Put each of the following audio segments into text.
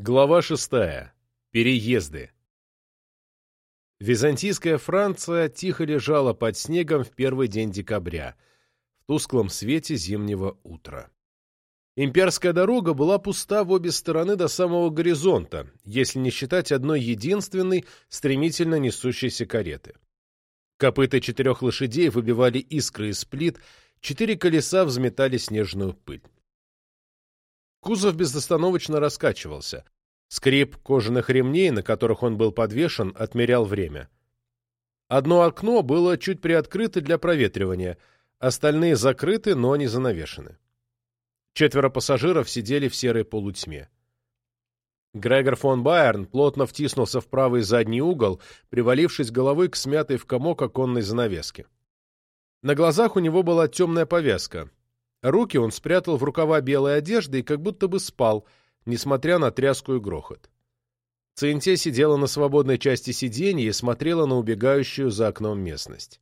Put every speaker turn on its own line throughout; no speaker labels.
Глава шестая. Переезды. Византийская Франция тихо лежала под снегом в первый день декабря, в тусклом свете зимнего утра. Имперская дорога была пуста в обе стороны до самого горизонта, если не считать одной единственной, стремительно несущейся кареты. Копыта четырех лошадей выбивали искры из плит, четыре колеса взметали снежную пыль. Кузов безостановочно раскачивался. Скрип кожаных ремней, на которых он был подвешен, отмерял время. Одно окно было чуть приоткрыто для проветривания, остальные закрыты, но не занавешены. Четверо пассажиров сидели в серой полутьме. Грегор фон Байерн плотно втиснулся в правый задний угол, привалившись головой к смятой в комок оконной занавеске. На глазах у него была темная повязка. Руки он спрятал в рукава белой одежды и как будто бы спал, несмотря на тряску и грохот. Цинтия сидела на свободной части сиденья и смотрела на убегающую за окном местность.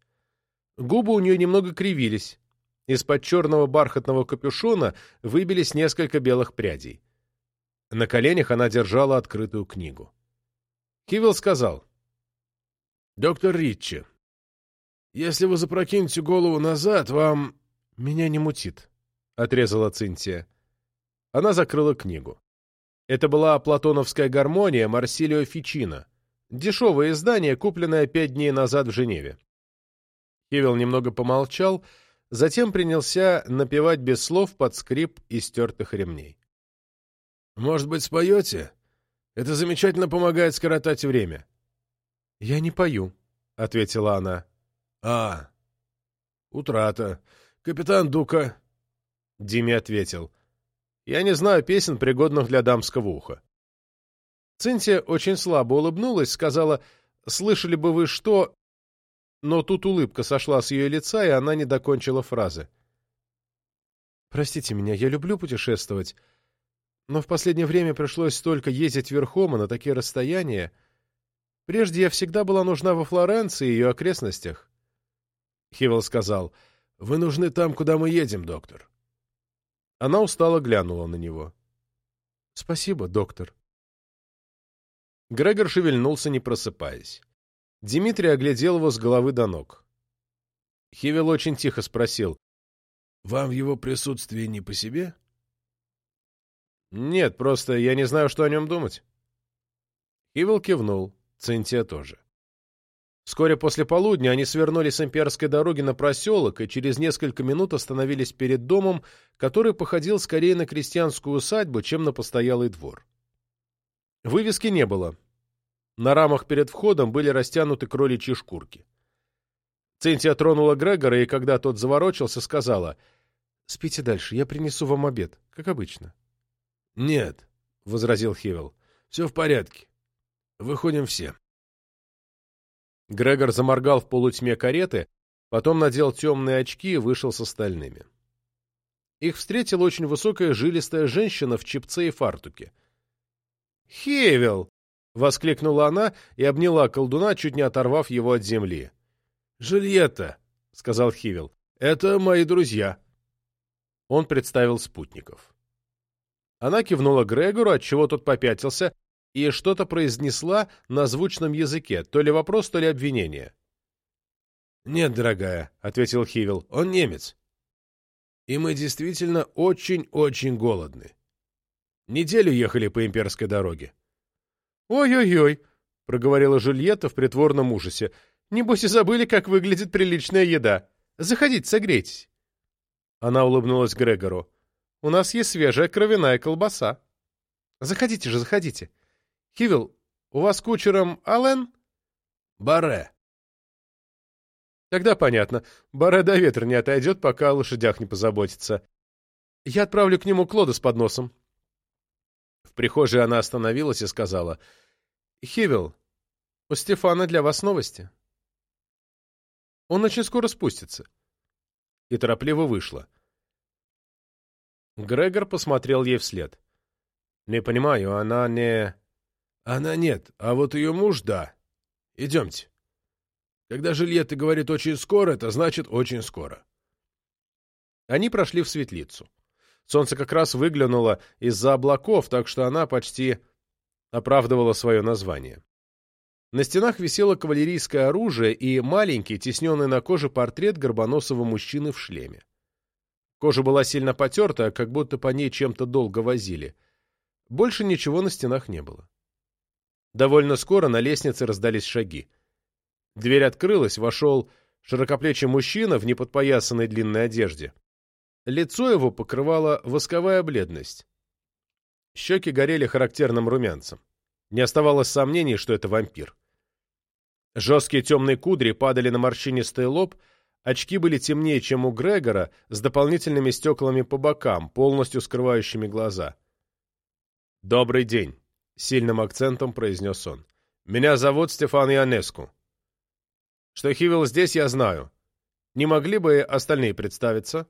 Губы у нее немного кривились. Из-под черного бархатного капюшона выбились несколько белых прядей. На коленях она держала открытую книгу. Кивилл сказал. «Доктор Ритчи, если вы запрокинете голову назад, вам «Меня не мутит», — отрезала Цинтия. Она закрыла книгу. Это была платоновская гармония Марсилио Фичино, дешевое издание, купленное пять дней назад в Женеве. Хивел немного помолчал, затем принялся напевать без слов под скрип истертых ремней. «Может быть, споете? Это замечательно помогает скоротать время». «Я не пою», — ответила она. «А, утрата. «Капитан Дука...» Диме ответил. «Я не знаю песен, пригодных для дамского уха». Цинтия очень слабо улыбнулась, сказала, «Слышали бы вы что...» Но тут улыбка сошла с ее лица, и она не докончила фразы. «Простите меня, я люблю путешествовать, но в последнее время пришлось столько ездить верхом и на такие расстояния. Прежде я всегда была нужна во Флоренции и ее окрестностях». Хивел сказал, — вы нужны там, куда мы едем, доктор. Она устало глянула на него. Спасибо, доктор. Грегор шевельнулся, не просыпаясь. Дмитрий оглядел его с головы до ног. Хивел очень тихо спросил. «Вам в его присутствии не по себе?» «Нет, просто я не знаю, что о нем думать». Хивел кивнул, Цинтия тоже. Вскоре после полудня они свернули с имперской дороги на проселок и через несколько минут остановились перед домом, который походил скорее на крестьянскую усадьбу, чем на постоялый двор. Вывески не было. На рамах перед входом были растянуты кроличьи шкурки. Цинтия тронула Грегора, и когда тот заворочился, сказала, «Спите дальше, я принесу вам обед, как обычно». «Нет», — возразил Хивел, — «все в порядке. Выходим все». Грегор заморгал в полутьме кареты, потом надел темные очки и вышел с остальными. Их встретила очень высокая жилистая женщина в чипце и фартуке. «Хевел!» — воскликнула она и обняла колдуна, чуть не оторвав его от земли. «Жильетта!» — сказал Хивел. «Это мои друзья». Он представил спутников. Она кивнула Грегору, отчего тот попятился, и что-то произнесла на звучном языке, то ли вопрос, то ли обвинение. «Нет, дорогая», — ответил Хивил, — «он немец. И мы действительно очень-очень голодны. Неделю ехали по имперской дороге». «Ой-ой-ой», — проговорила Жульетта в притворном ужасе, — «небось и забыли, как выглядит приличная еда. Заходите, согрейтесь». Она улыбнулась Грегору. «У нас есть свежая кровяная колбаса. Заходите же, заходите. Хивил, у вас кучером Аллен? Баре. Тогда понятно. Баре до ветра не отойдет, пока о лошадях не позаботится. Я отправлю к нему Клода с подносом. В прихожей она остановилась и сказала. Хивил, у Стефана для вас новости. Он очень скоро спустится. И торопливо вышла. Грегор посмотрел ей вслед. «Не понимаю, она не...» Она нет, а вот ее муж — да. Идемте. Когда Жильетта говорит «очень скоро», это значит «очень скоро». Они прошли в светлицу. Солнце как раз выглянуло из-за облаков, так что она почти оправдывало свое название. На стенах висело кавалерийское оружие и маленький, тесненный на коже портрет горбоносого мужчины в шлеме. Кожа была сильно потерта, как будто по ней чем-то долго возили. Больше ничего на стенах не было. Довольно скоро на лестнице раздались шаги. Дверь открылась, вошел широкоплечий мужчина в неподпоясанной длинной одежде. Лицо его покрывала восковая бледность. Щеки горели характерным румянцем. Не оставалось сомнений, что это вампир. Жесткие темные кудри падали на морщинистый лоб, очки были темнее, чем у Грегора, с дополнительными стеклами по бокам, полностью скрывающими глаза. «Добрый день», — сильным акцентом произнес он. «Меня зовут Стефан Ионеску. Что Хивил здесь, я знаю. Не могли бы остальные представиться?»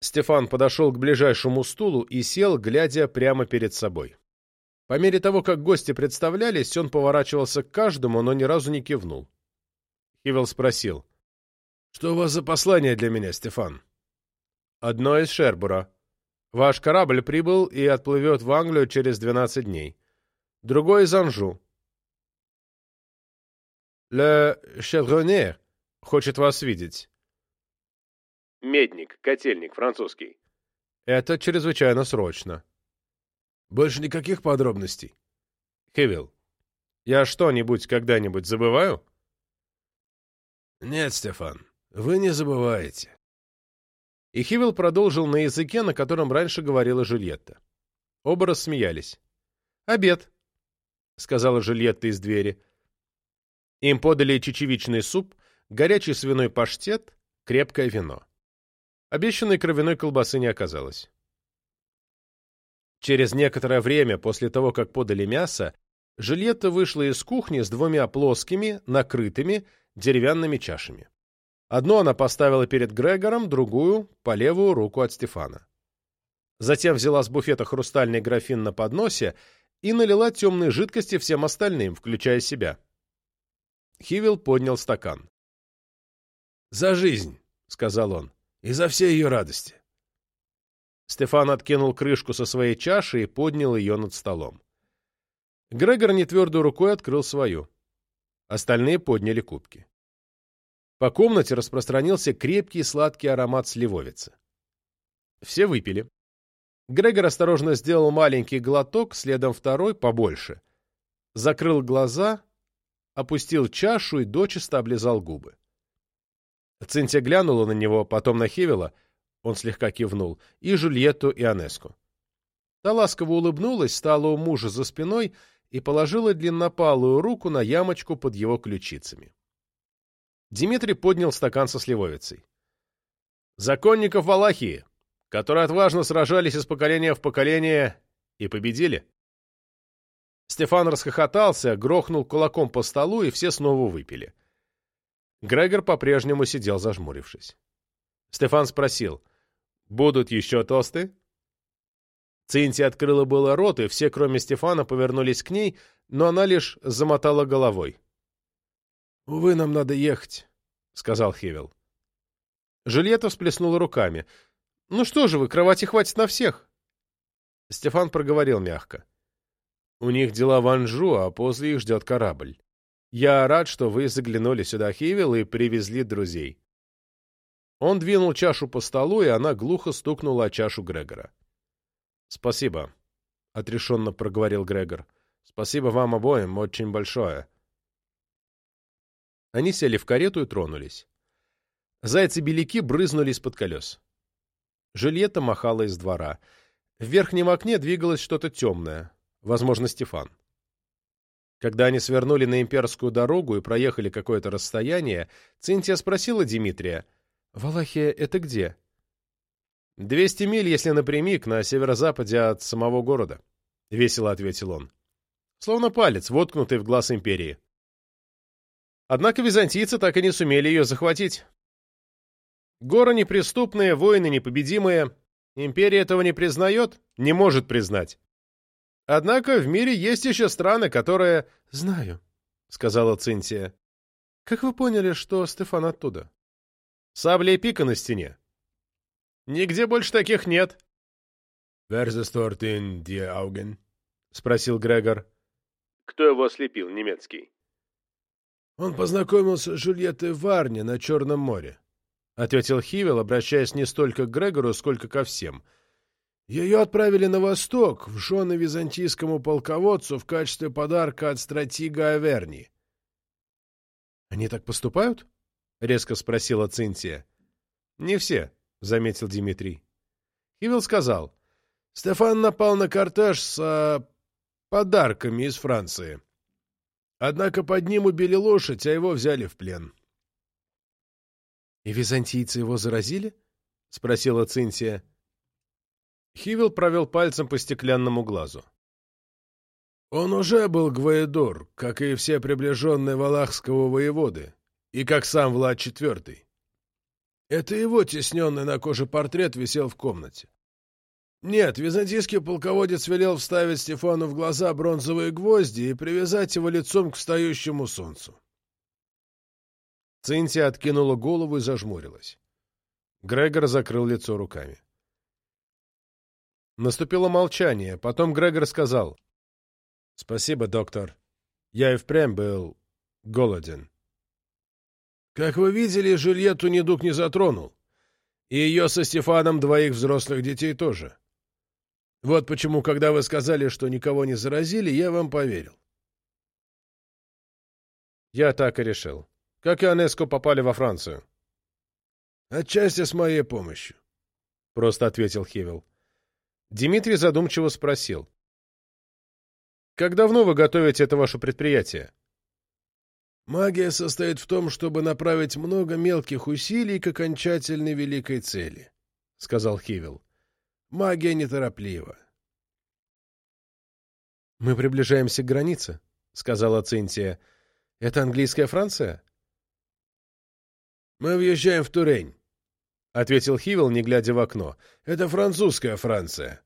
Стефан подошел к ближайшему стулу и сел, глядя прямо перед собой. По мере того, как гости представлялись, он поворачивался к каждому, но ни разу не кивнул. Хивел спросил. «Что у вас за послание для меня, Стефан?» «Одно из Шербура. Ваш корабль прибыл и отплывет в Англию через 12 дней. Другой из Анжу. «Ле Шедронер хочет вас видеть». Медник, котельник, французский. Это чрезвычайно срочно. Больше никаких подробностей. Хевилл, я что-нибудь когда-нибудь забываю? Нет, Стефан, вы не забываете. И Хивилл продолжил на языке, на котором раньше говорила Жюльетта. Оба рассмеялись. «Обед», — сказала Жюльетта из двери. Им подали чечевичный суп, горячий свиной паштет, крепкое вино. Обещанной кровяной колбасы не оказалось. Через некоторое время после того, как подали мясо, Жильетта вышла из кухни с двумя плоскими, накрытыми, деревянными чашами. Одну она поставила перед Грегором, другую — по левую руку от Стефана. Затем взяла с буфета хрустальный графин на подносе и налила темной жидкости всем остальным, включая себя. Хивил поднял стакан. «За жизнь!» — сказал он и за все ее радости. Стефан откинул крышку со своей чаши и поднял ее над столом. Грегор нетвердой рукой открыл свою. Остальные подняли кубки. По комнате распространился крепкий сладкий аромат сливовицы. Все выпили. Грегор осторожно сделал маленький глоток, следом второй, побольше. Закрыл глаза, опустил чашу и дочисто облизал губы. Цинтия глянула на него, потом на Хевела, он слегка кивнул, и Жульетту и Анеску. Та ласково улыбнулась, стала у мужа за спиной и положила длиннопалую руку на ямочку под его ключицами. Дмитрий поднял стакан со сливовицей. «Законников Валахии, которые отважно сражались из поколения в поколение и победили». Стефан расхохотался, грохнул кулаком по столу, и все снова выпили. Грегор по-прежнему сидел зажмурившись. Стефан спросил, «Будут еще тосты?» Цинти открыла было рот, и все, кроме Стефана, повернулись к ней, но она лишь замотала головой. «Увы, нам надо ехать», — сказал Хевел. Жильетта всплеснула руками. «Ну что же вы, кровати хватит на всех». Стефан проговорил мягко. «У них дела в Анжу, а после их ждет корабль. Я рад, что вы заглянули сюда, Хивил, и привезли друзей. Он двинул чашу по столу, и она глухо стукнула о чашу Грегора. «Спасибо», — отрешенно проговорил Грегор. «Спасибо вам обоим, очень большое». Они сели в карету и тронулись. Зайцы-беляки брызнули из-под колес. Жильетта махала из двора. В верхнем окне двигалось что-то темное, возможно, Стефан. Когда они свернули на имперскую дорогу и проехали какое-то расстояние, Цинтия спросила Дмитрия, «Валахия — это где?» «Двести миль, если напрямик, на северо-западе от самого города», — весело ответил он. Словно палец, воткнутый в глаз империи. Однако византийцы так и не сумели ее захватить. Горы неприступные, воины непобедимые. Империя этого не признает, не может признать. Однако в мире есть еще страны, которые... — Знаю, — сказала Цинтия. — Как вы поняли, что Стефан оттуда? — Сабля и пика на стене. — Нигде больше таких нет. — dort in die Augen? — спросил Грегор. Кто его ослепил, немецкий?
Он познакомился с Жюльеттой в Варне на Черном море, — ответил Хивел, обращаясь не столько к Грегору, сколько ко всем. Ее отправили на восток, в жены византийскому полководцу в качестве подарка от стратега Аверни. — Они так поступают? — резко спросила Цинтия. — Не все, — заметил Дмитрий. Хивел сказал. — Стефан напал на кортеж с а, подарками из Франции. Однако под ним убили лошадь, а его взяли в плен. — И византийцы его заразили? — спросила Цинтия. Хивил провел пальцем по стеклянному глазу. Он уже был Гваедор, как и все приближенные Валахского воеводы, и как сам Влад IV. Это его тесненный на коже портрет висел в комнате. Нет, византийский полководец велел вставить Стефану в глаза бронзовые гвозди и привязать его лицом к встающему солнцу. Цинтия откинула голову и зажмурилась. Грегор закрыл лицо руками. Наступило молчание. Потом Грегор сказал. — Спасибо, доктор. Я и впрямь был голоден. — Как вы видели, Жильетту недуг не затронул. И ее со Стефаном двоих взрослых детей тоже. Вот почему, когда вы сказали, что никого не заразили, я вам поверил. Я так и решил. Как и Анеско попали во Францию? Отчасти с моей помощью, — просто ответил Хивел. Дмитрий задумчиво спросил. «Как давно вы готовите это ваше предприятие?» «Магия состоит в том, чтобы направить много мелких усилий к окончательной великой цели», — сказал Хивел. «Магия нетороплива». «Мы приближаемся к границе», — сказала Цинтия. «Это английская Франция?» «Мы въезжаем в Турень», — ответил Хивел, не глядя в окно. — Это французская Франция.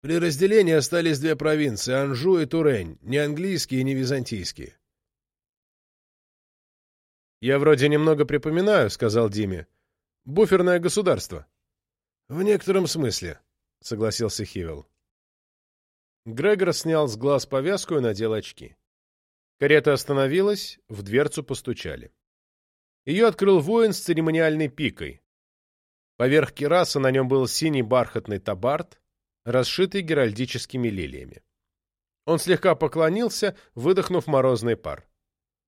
При разделении остались две провинции — Анжу и Турень, не английские и не византийские. — Я вроде немного припоминаю, — сказал Диме. — Буферное государство. — В некотором смысле, — согласился Хивел. Грегор снял с глаз повязку и надел очки. Карета остановилась, в дверцу постучали. Ее открыл воин с церемониальной пикой. Поверх кераса на нем был синий бархатный табард, расшитый геральдическими лилиями. Он слегка поклонился, выдохнув морозный пар.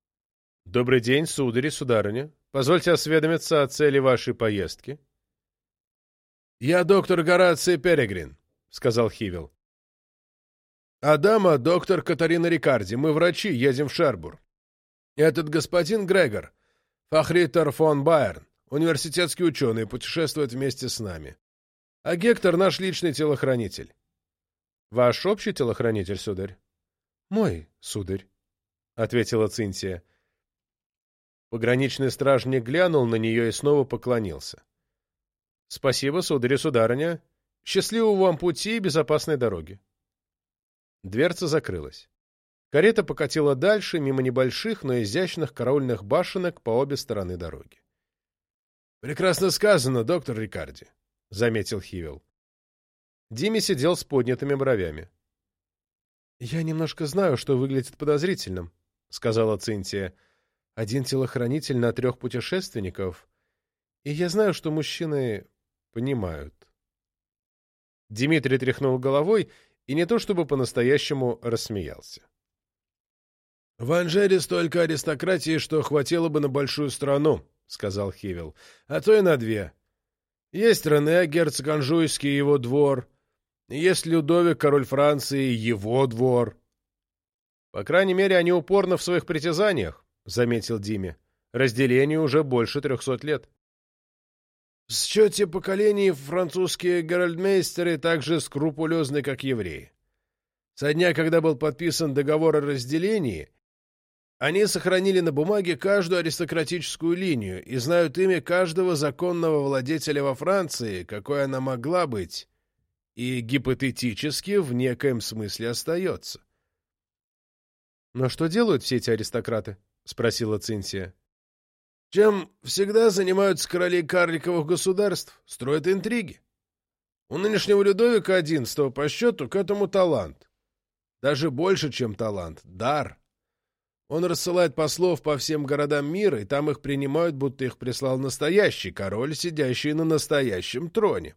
— Добрый день, сударь и сударыня. Позвольте осведомиться о цели вашей поездки. — Я доктор Гораций Перегрин, — сказал Хивил. — Адама — доктор Катарина Рикарди. Мы врачи, едем в Шербур. Этот господин Грегор, Фахритер фон Байерн. Университетский ученый путешествует вместе с нами. А Гектор — наш личный телохранитель. — Ваш общий телохранитель, сударь? — Мой, сударь, — ответила Цинтия. Пограничный стражник глянул на нее и снова поклонился. — Спасибо, сударь и сударыня. Счастливого вам пути и безопасной дороги. Дверца закрылась. Карета покатила дальше, мимо небольших, но изящных караульных башенок по обе стороны дороги. «Прекрасно сказано, доктор Рикарди», — заметил Хивел. Дими сидел с поднятыми бровями. «Я немножко знаю, что выглядит подозрительным», — сказала Цинтия. «Один телохранитель на трех путешественников, и я знаю, что мужчины понимают». Дмитрий тряхнул головой и не то чтобы по-настоящему рассмеялся. «В Анжере столько аристократии, что хватило бы на большую страну», — сказал Хивел. — А то и на две. Есть Рене, герцог Анжуйский и его двор. Есть Людовик, король Франции, его двор. — По крайней мере, они упорно в своих притязаниях, — заметил Диме. — Разделению уже больше трехсот лет. В счете поколений французские геральдмейстеры так же скрупулезны, как евреи. Со дня, когда был подписан договор о разделении, они сохранили на бумаге каждую аристократическую линию и знают имя каждого законного владетеля во Франции, какой она могла быть, и гипотетически в некоем смысле остается. «Но что делают все эти аристократы?» — спросила Цинсия. «Чем всегда занимаются короли карликовых государств, строят интриги. У нынешнего Людовика XI по счету к этому талант. Даже больше, чем талант. Дар. Он рассылает послов по всем городам мира, и там их принимают, будто их прислал настоящий король, сидящий на настоящем троне.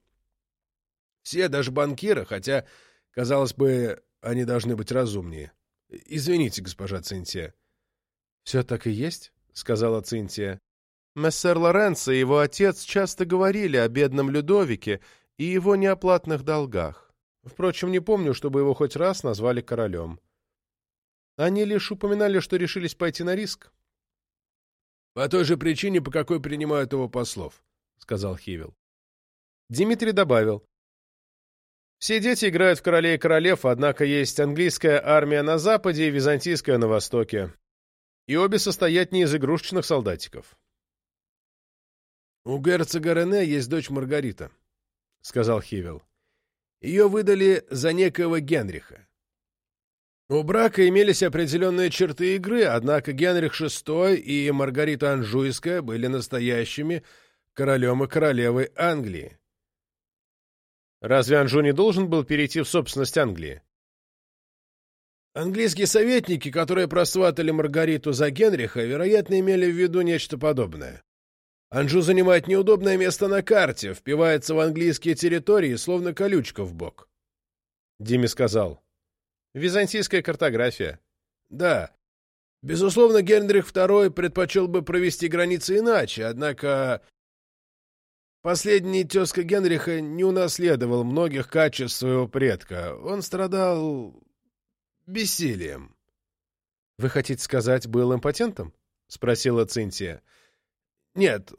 Все, даже банкиры, хотя, казалось бы, они должны быть разумнее. Извините, госпожа Цинтия.
— Все так и есть, — сказала Цинтия. Мессер Лоренцо и его отец часто говорили о бедном Людовике и его неоплатных долгах. Впрочем, не помню, чтобы его хоть раз назвали королем. Они лишь упоминали, что решились пойти на риск.
— По той же причине, по какой принимают его послов, — сказал Хивил.
Дмитрий добавил. Все дети играют в королей и королев, однако есть английская армия на западе и византийская на востоке. И обе состоят не из игрушечных солдатиков.
«У герцога Рене есть дочь Маргарита», — сказал Хивел. «Ее выдали за некоего Генриха. У брака имелись определенные черты игры, однако Генрих VI и Маргарита Анжуйская были настоящими королем и королевой Англии.
Разве Анжу не должен был перейти в собственность Англии?
Английские советники, которые просватали Маргариту за Генриха, вероятно, имели в виду нечто подобное. Анжу занимает неудобное место на карте, впивается в английские территории, словно колючка в бок.
Дими сказал. Византийская картография.
Да. Безусловно, Генрих II предпочел бы провести границы иначе, однако последний тезка Генриха не унаследовал многих качеств своего предка. Он страдал бессилием.
— Вы хотите сказать, был импотентом? — спросила Цинтия.
— нет,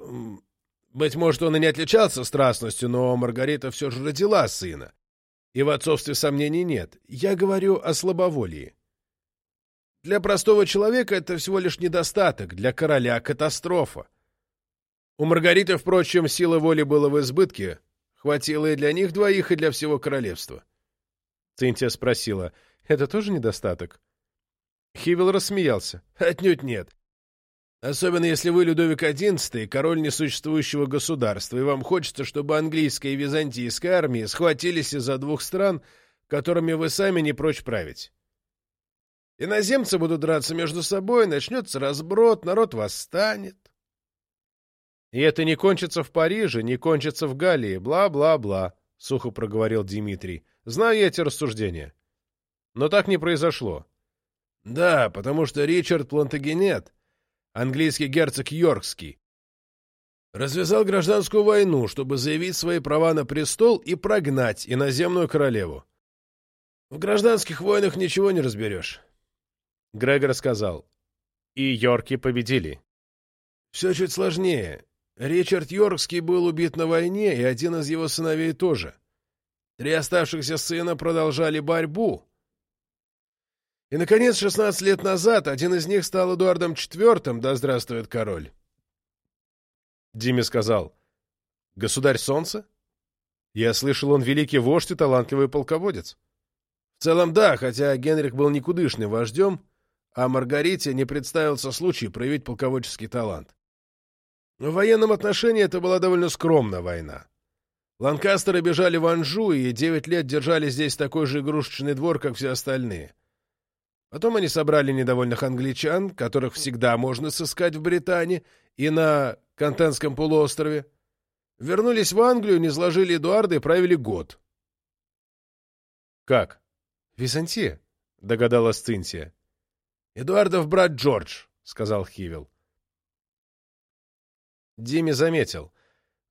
быть может, он и не отличался страстностью, но Маргарита все же родила сына. И в отцовстве сомнений нет. Я говорю о слабоволии. Для простого человека это всего лишь недостаток, для короля — катастрофа. У Маргариты, впрочем, силы воли было в избытке. Хватило и для них двоих, и для всего королевства.
Цинтия спросила, это тоже недостаток? Хивил рассмеялся.
Отнюдь нет. Особенно если вы Людовик XI, король несуществующего государства, и вам хочется, чтобы английская и византийская армии схватились из-за двух стран, которыми вы сами не прочь править. Иноземцы будут драться между собой, начнется разброд, народ восстанет.
И это не кончится в Париже, не кончится в Галлии, бла-бла-бла, — сухо проговорил Дмитрий. Знаю я эти рассуждения. Но так не произошло.
Да, потому что Ричард Плантагенет — английский герцог Йоркский, развязал гражданскую войну, чтобы заявить свои права на престол и прогнать иноземную королеву. В гражданских войнах ничего не разберешь.
Грегор сказал. И Йорки победили.
Все чуть сложнее. Ричард Йоркский был убит на войне, и один из его сыновей тоже. Три оставшихся сына продолжали борьбу, и, наконец, 16 лет назад один из них стал Эдуардом IV, да здравствует король.
Диме сказал, «Государь солнца? Я слышал, он великий вождь и талантливый полководец».
В целом, да, хотя Генрих был никудышным вождем, а Маргарите не представился случай проявить полководческий талант. В военном отношении это была довольно скромная война. Ланкастеры бежали в Анжу и девять лет держали здесь такой же игрушечный двор, как все остальные. Потом они собрали недовольных англичан, которых всегда можно сыскать в Британии и на Контенском полуострове. Вернулись в Англию, не сложили Эдуарда и правили год.
«Как? Византия?» — догадалась Цинтия.
«Эдуардов брат Джордж», — сказал Хивил.
Диме заметил.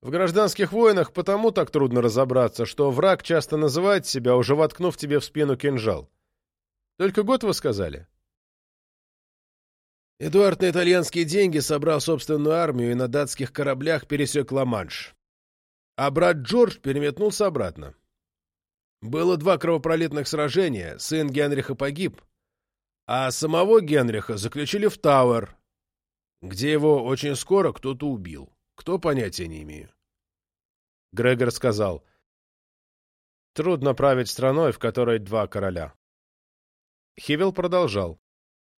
В гражданских войнах потому так трудно разобраться, что враг часто называет себя, уже воткнув тебе в спину кинжал. Только год вы сказали?
Эдуард на итальянские деньги собрал собственную армию и на датских кораблях пересек Ла-Манш. А брат Джордж переметнулся обратно. Было два кровопролитных сражения, сын Генриха погиб, а самого Генриха заключили в Тауэр, где его очень скоро кто-то убил. Кто, понятия не имею.
Грегор сказал, «Трудно править страной, в которой два короля». Хивел продолжал.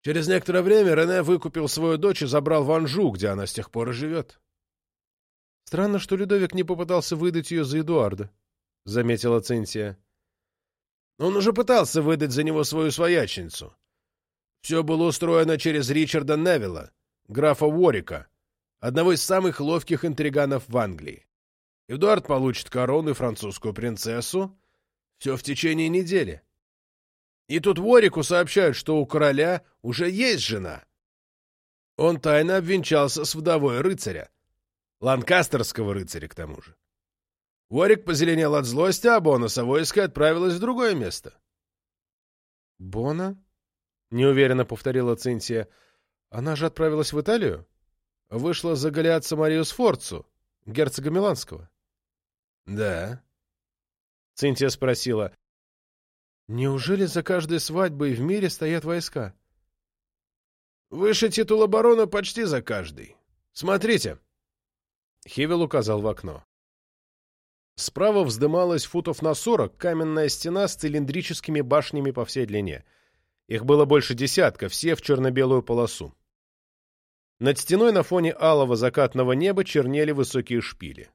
Через некоторое время Рене выкупил свою дочь и забрал в Анжу, где она с тех пор и живет.
Странно, что Людовик не попытался выдать ее за Эдуарда, — заметила Цинтия.
Он уже пытался выдать за него свою своячницу. Все было устроено через Ричарда Невилла, графа Уорика, одного из самых ловких интриганов в Англии. Эдуард получит корону и французскую принцессу. Все в течение недели. И тут Ворику сообщают, что у короля уже есть жена. Он тайно обвенчался с вдовой рыцаря. Ланкастерского рыцаря, к тому же. Ворик позеленел от злости, а Бонаса войско отправилось в другое место.
«Бона?» — неуверенно повторила Цинтия. «Она же отправилась в Италию? Вышла за Галиатца Марию Сфорцу, герцога Миланского».
«Да».
Цинтия спросила. «Неужели за каждой свадьбой в мире стоят войска?»
«Выше титула барона почти за каждый. Смотрите!»
Хевел указал в окно. Справа вздымалась футов на сорок каменная стена с цилиндрическими башнями по всей длине. Их было больше десятка, все в черно-белую полосу. Над стеной на фоне алого закатного неба чернели высокие шпили.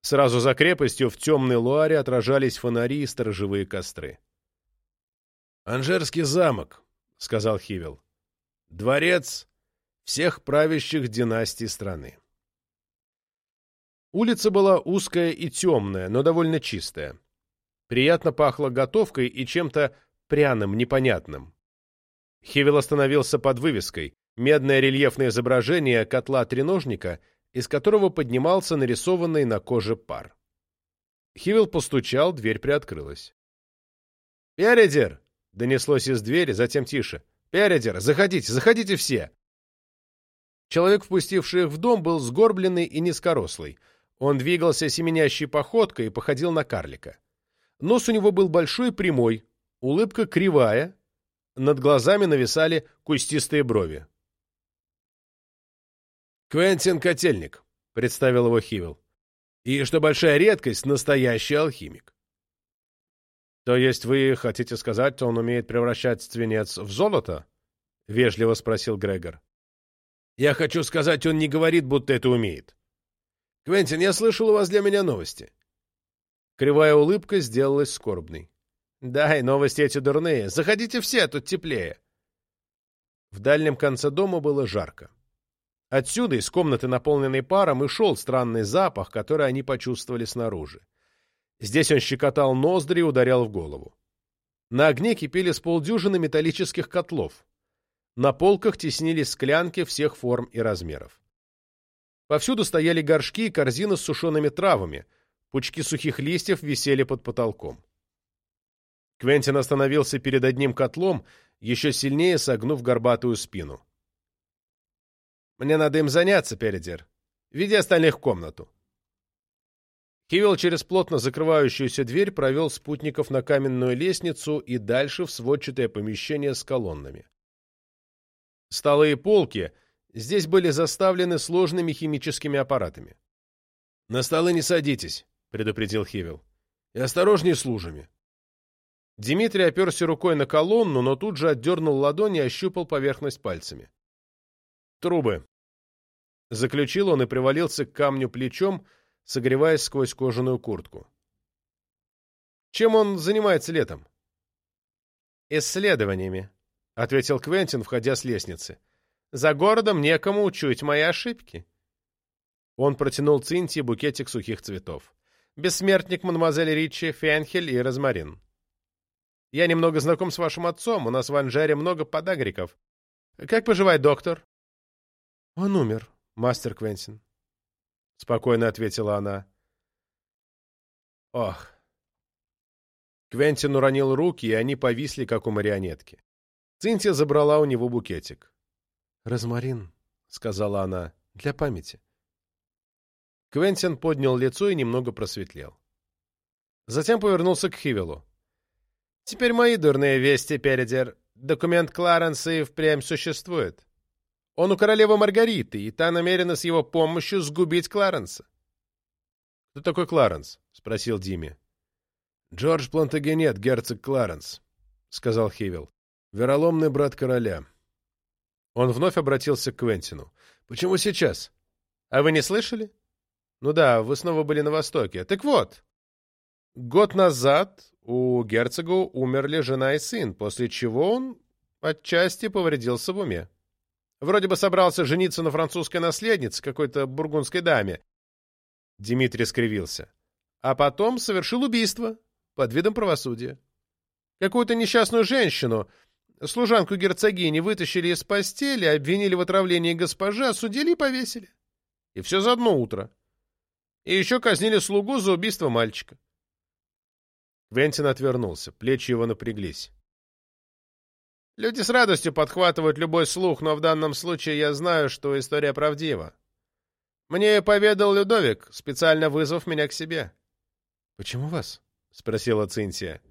Сразу за крепостью в темной луаре отражались фонари и сторожевые костры.
«Анжерский замок», — сказал Хивел. «Дворец всех правящих династий страны».
Улица была узкая и темная, но довольно чистая. Приятно пахло готовкой и чем-то пряным, непонятным. Хивел остановился под вывеской, медное рельефное изображение котла-треножника — из которого поднимался нарисованный на коже пар. Хивел постучал, дверь приоткрылась. «Передер!» — донеслось из двери, затем тише. «Передер! Заходите, заходите все!» Человек, впустивший их в дом, был сгорбленный и низкорослый. Он двигался семенящей походкой и походил на карлика. Нос у него был большой и прямой, улыбка кривая, над глазами нависали кустистые брови.
«Квентин Котельник», — представил его Хивел. «И, что большая редкость, настоящий алхимик».
«То есть вы хотите сказать, что он умеет превращать свинец в золото?» — вежливо спросил Грегор.
«Я хочу сказать, он не говорит, будто это умеет. Квентин, я слышал у вас для меня новости».
Кривая улыбка сделалась скорбной. «Дай, новости эти дурные. Заходите все, тут теплее». В дальнем конце дома было жарко. Отсюда, из комнаты, наполненной паром, и шел странный запах, который они почувствовали снаружи. Здесь он щекотал ноздри и ударял в голову. На огне кипели с полдюжины металлических котлов. На полках теснились склянки всех форм и размеров. Повсюду стояли горшки и корзины с сушеными травами, пучки сухих листьев висели под потолком. Квентин остановился перед одним котлом, еще сильнее согнув горбатую спину. Мне надо им заняться, Передер. Веди остальных в комнату. Хивел через плотно закрывающуюся дверь провел спутников на каменную лестницу и дальше в сводчатое помещение с колоннами. Столы и полки здесь были заставлены сложными химическими аппаратами.
— На столы не садитесь, — предупредил Хивел. — И осторожней с лужами.
Дмитрий оперся рукой на колонну, но тут же отдернул ладони и ощупал поверхность пальцами. Трубы. Заключил он и привалился к камню плечом, согреваясь сквозь кожаную куртку. Чем он занимается летом? Исследованиями, ответил Квентин, входя с лестницы. За городом некому учуть мои ошибки. Он протянул Цинтии букетик сухих цветов. Бессмертник мадемуазель Ричи, фенхель и розмарин. Я немного знаком с вашим отцом, у нас в Анжере много подагриков. Как поживает доктор? «Он умер, мастер Квентин», — спокойно ответила она.
«Ох!» Квентин уронил руки, и они повисли, как у марионетки. Цинтия забрала у него букетик.
«Розмарин», — сказала она, — «для памяти».
Квентин поднял лицо и немного просветлел. Затем повернулся к Хивелу. «Теперь мои дурные вести, Передер. Документ Кларенса и впрямь существует. Он у королевы Маргариты, и та намерена с его помощью сгубить Кларенса.
— Кто такой Кларенс? — спросил Дими.
— Джордж Плантагенет, герцог Кларенс, — сказал Хивил. — Вероломный брат короля.
Он вновь обратился к Квентину.
— Почему сейчас?
— А вы не слышали? — Ну да, вы снова были на Востоке. Так вот, Год назад у герцога умерли жена и сын, после чего он отчасти повредился в уме. Вроде бы собрался жениться на французской наследнице, какой-то бургундской даме. Дмитрий скривился. А потом совершил убийство под видом правосудия. Какую-то несчастную женщину, служанку герцогини, вытащили из постели, обвинили в отравлении госпожи, осудили и повесили. И все за одно утро. И еще казнили слугу за убийство мальчика. Квентин отвернулся, плечи его напряглись. Люди с радостью подхватывают любой слух, но в данном случае я знаю, что история правдива. Мне поведал Людовик, специально вызвав меня к себе. — Почему вас? — спросила Цинтия.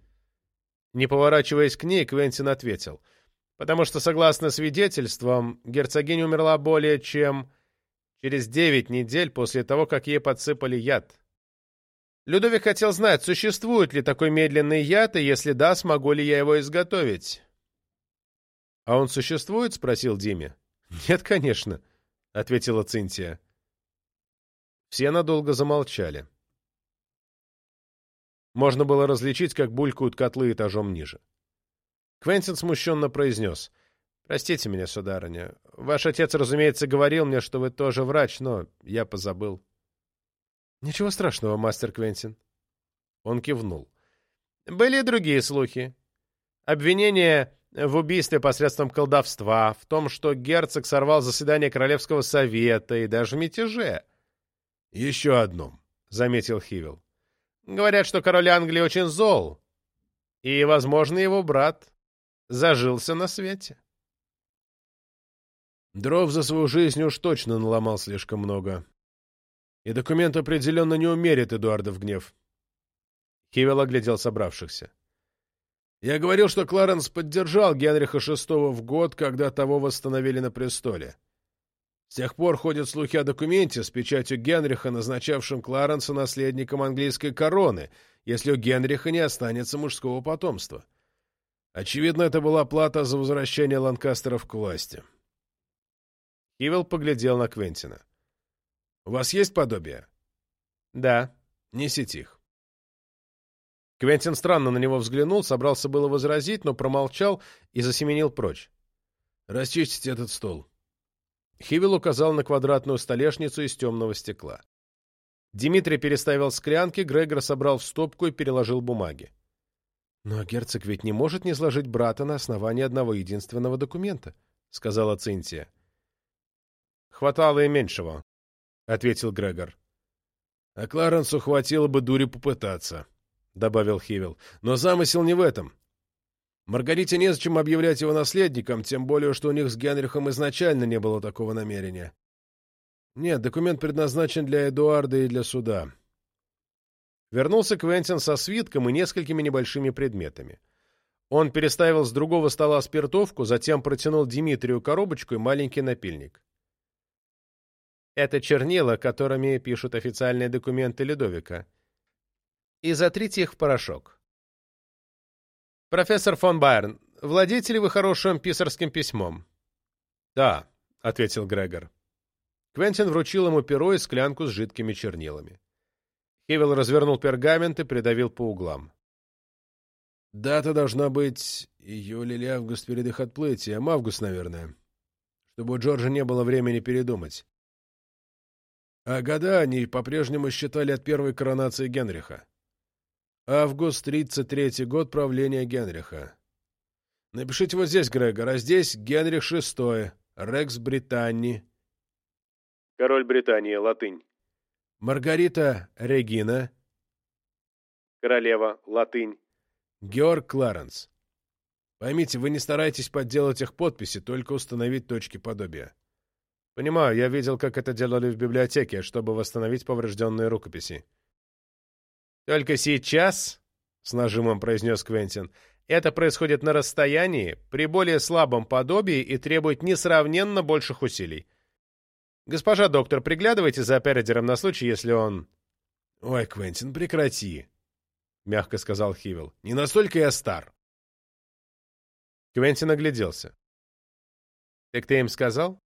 Не поворачиваясь к ней, Квентин ответил. — Потому что, согласно свидетельствам, герцогиня умерла более чем через девять недель после того, как ей подсыпали яд. Людовик хотел знать, существует ли такой медленный яд, и если да, смогу ли я его изготовить. — А он существует? — спросил Диме. — Нет, конечно, — ответила Цинтия. Все надолго замолчали. Можно было различить, как булькают котлы этажом ниже. Квентин смущенно произнес. — Простите меня, сударыня. Ваш отец, разумеется, говорил мне, что вы тоже врач, но я позабыл. — Ничего страшного, мастер Квентин. Он кивнул. — Были и другие слухи. Обвинение в убийстве посредством колдовства, в том, что герцог сорвал заседание Королевского совета и даже мятеже. — Еще одном, — заметил Хивил. — Говорят, что король Англии очень зол, и, возможно, его брат зажился на свете. Дров за свою жизнь уж точно наломал слишком много. И документ определенно не умерит Эдуарда в гнев. Хивел оглядел собравшихся. Я говорил, что Кларенс поддержал Генриха VI в год, когда того восстановили на престоле. С тех пор ходят слухи о документе с печатью Генриха, назначавшем Кларенса наследником английской короны, если у Генриха не останется мужского потомства. Очевидно, это была плата за возвращение Ланкастеров к власти. Хивел поглядел на Квентина. — У вас есть подобие? — Да. — Несите их. Квентин странно на него взглянул, собрался было возразить, но промолчал и засеменил прочь. «Расчистите этот стол». Хивил указал на квадратную столешницу из темного стекла. Дмитрий переставил склянки, Грегор собрал в стопку и переложил бумаги. «Но герцог ведь не может не сложить брата на основании одного единственного документа», — сказала Цинтия. «Хватало и меньшего», — ответил Грегор. «А Кларенсу хватило бы дури попытаться», — добавил Хивил. «Но замысел не в этом. Маргарите незачем объявлять его наследником, тем более, что у них с Генрихом изначально не было такого намерения. Нет, документ предназначен для Эдуарда и для суда». Вернулся Квентин со свитком и несколькими небольшими предметами. Он переставил с другого стола спиртовку, затем протянул Дмитрию коробочку и маленький напильник. Это чернила, которыми пишут официальные документы Ледовика и затрите их в порошок. «Профессор фон Байерн, владеете ли вы хорошим писарским письмом?» «Да», — ответил Грегор. Квентин вручил ему перо и склянку с жидкими чернилами. Хевел развернул пергамент и придавил по углам. «Дата должна быть июль или август перед их отплытием. Август, наверное. Чтобы у Джорджа не было времени передумать. А года они по-прежнему считали от первой коронации Генриха. Август, 33 год правления Генриха. Напишите вот здесь, Грегор, а здесь Генрих VI, Рекс Британии. Король Британии, латынь. Маргарита Регина. Королева, латынь. Георг Кларенс. Поймите, вы не стараетесь подделать их подписи, только установить точки подобия. Понимаю, я видел, как это делали в библиотеке, чтобы восстановить поврежденные рукописи. «Только сейчас», — с нажимом произнес Квентин, — «это происходит на расстоянии, при более слабом подобии и требует несравненно больших усилий. Госпожа доктор, приглядывайте за Передером на случай, если он...» «Ой, Квентин, прекрати», — мягко сказал Хивил. «Не настолько я стар». Квентин огляделся. «Так ты им сказал?»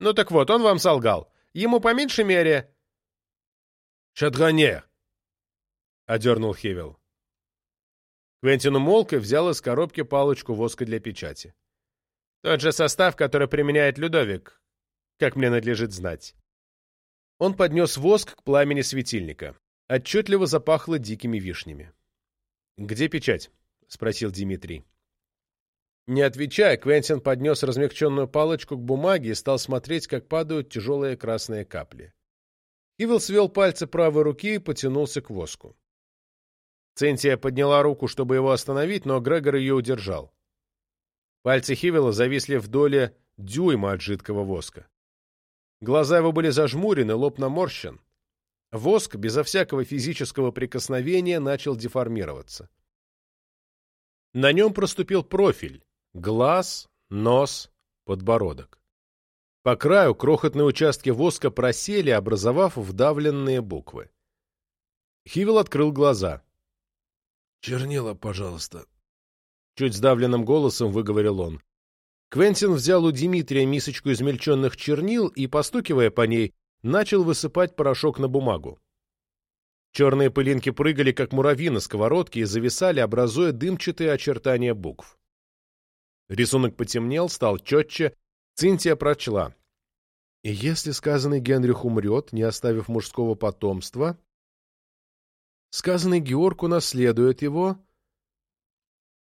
«Ну так вот, он вам солгал. Ему по меньшей мере...» «Шадраньер», — одернул Хивел. Квентин умолк и взял из коробки палочку воска для печати. Тот же состав, который применяет Людовик, как мне надлежит знать. Он поднес воск к пламени светильника. Отчетливо запахло дикими вишнями. «Где печать?» — спросил Дмитрий. Не отвечая, Квентин поднес размягченную палочку к бумаге и стал смотреть, как падают тяжелые красные капли. Ивел свел пальцы правой руки и потянулся к воску. Центия подняла руку, чтобы его остановить, но Грегор ее удержал. Пальцы Хивела зависли в доле дюйма от жидкого воска. Глаза его были зажмурены, лоб наморщен. Воск, безо всякого физического прикосновения, начал деформироваться. На нем проступил профиль — глаз, нос, подбородок. По краю крохотные участки воска просели, образовав вдавленные буквы. Хивел открыл глаза.
«Чернила, пожалуйста», —
чуть сдавленным голосом выговорил он. Квентин взял у Дмитрия мисочку измельченных чернил и, постукивая по ней, начал высыпать порошок на бумагу. Черные пылинки прыгали, как муравьи на сковородке, и зависали, образуя дымчатые очертания букв. Рисунок потемнел, стал четче. Цинтия прочла. «И если сказанный Генрих умрет, не оставив мужского потомства, сказанный Георг унаследует его...»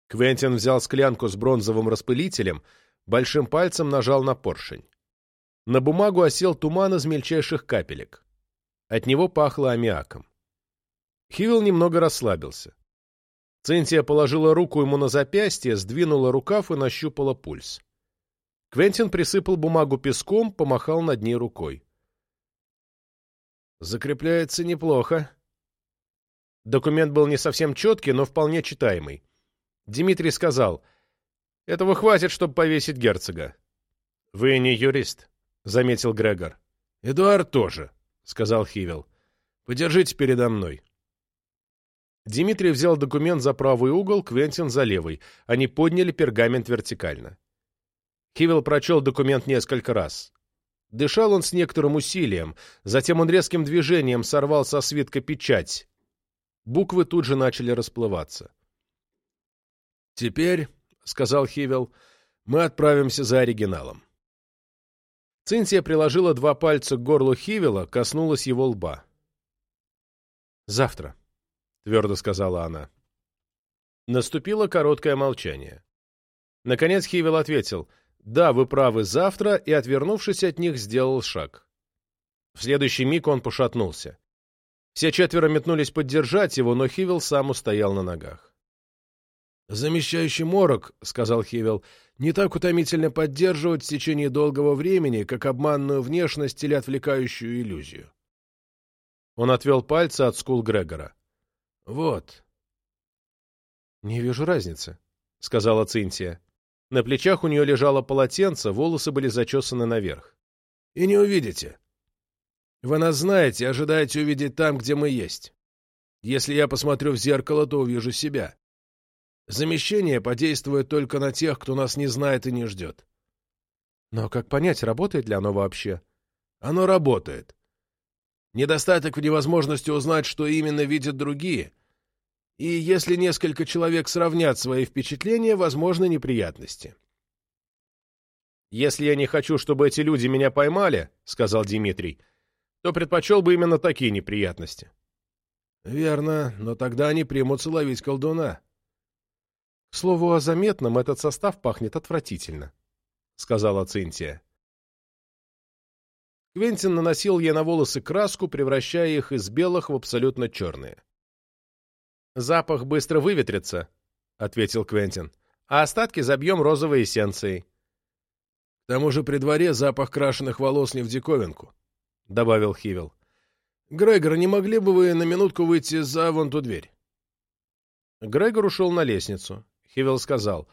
Квентин взял склянку с бронзовым распылителем, большим пальцем нажал на поршень. На бумагу осел туман из мельчайших капелек. От него пахло аммиаком. Хивил немного расслабился. Цинтия положила руку ему на запястье, сдвинула рукав и нащупала пульс. Квентин присыпал бумагу песком, помахал над ней рукой. «Закрепляется неплохо». Документ был не совсем четкий, но вполне читаемый. Дмитрий сказал, «Этого хватит, чтобы повесить герцога». «Вы не юрист», — заметил Грегор. «Эдуард тоже», — сказал Хивил. «Подержите передо мной». Дмитрий взял документ за правый угол, Квентин за левый. Они подняли пергамент вертикально. Хивел прочел документ несколько раз. Дышал он с некоторым усилием, затем он резким движением сорвал со свитка печать. Буквы тут же начали расплываться. «Теперь», — сказал Хивел, — «мы отправимся за оригиналом». Цинтия приложила два пальца к горлу Хивела, коснулась его лба. «Завтра», — твердо сказала она. Наступило короткое молчание. Наконец Хивел ответил, «Да, вы правы, завтра», и, отвернувшись от них, сделал шаг. В следующий миг он пошатнулся. Все четверо метнулись поддержать его, но Хивел сам устоял на ногах. «Замещающий морок», — сказал Хивел, — «не так утомительно поддерживать в течение долгого времени, как обманную внешность или отвлекающую иллюзию». Он отвел пальцы от скул Грегора. «Вот». «Не вижу разницы», — сказала Цинтия. На плечах у нее лежало полотенце, волосы были зачесаны наверх. «И не увидите. Вы нас знаете, ожидаете увидеть там, где мы есть. Если я посмотрю в зеркало, то увижу себя. Замещение подействует только на тех, кто нас не знает и не ждет». «Но как понять, работает ли оно вообще?» «Оно работает. Недостаток в невозможности узнать, что именно видят другие. И если несколько человек сравнят свои впечатления, возможны неприятности. «Если я не хочу, чтобы эти люди меня поймали, — сказал Дмитрий, — то предпочел бы именно такие неприятности». «Верно, но тогда они примутся ловить колдуна». «К слову о заметном, этот состав пахнет отвратительно», — сказала Цинтия. Квентин наносил ей на волосы краску, превращая их из белых в абсолютно черные. «Запах быстро выветрится», — ответил Квентин, «а остатки забьем розовой эссенцией». «К тому же при дворе запах крашеных волос не в диковинку», — добавил Хивел. «Грегор, не могли бы вы на минутку выйти за вон ту дверь?» Грегор ушел на лестницу. Хивел сказал,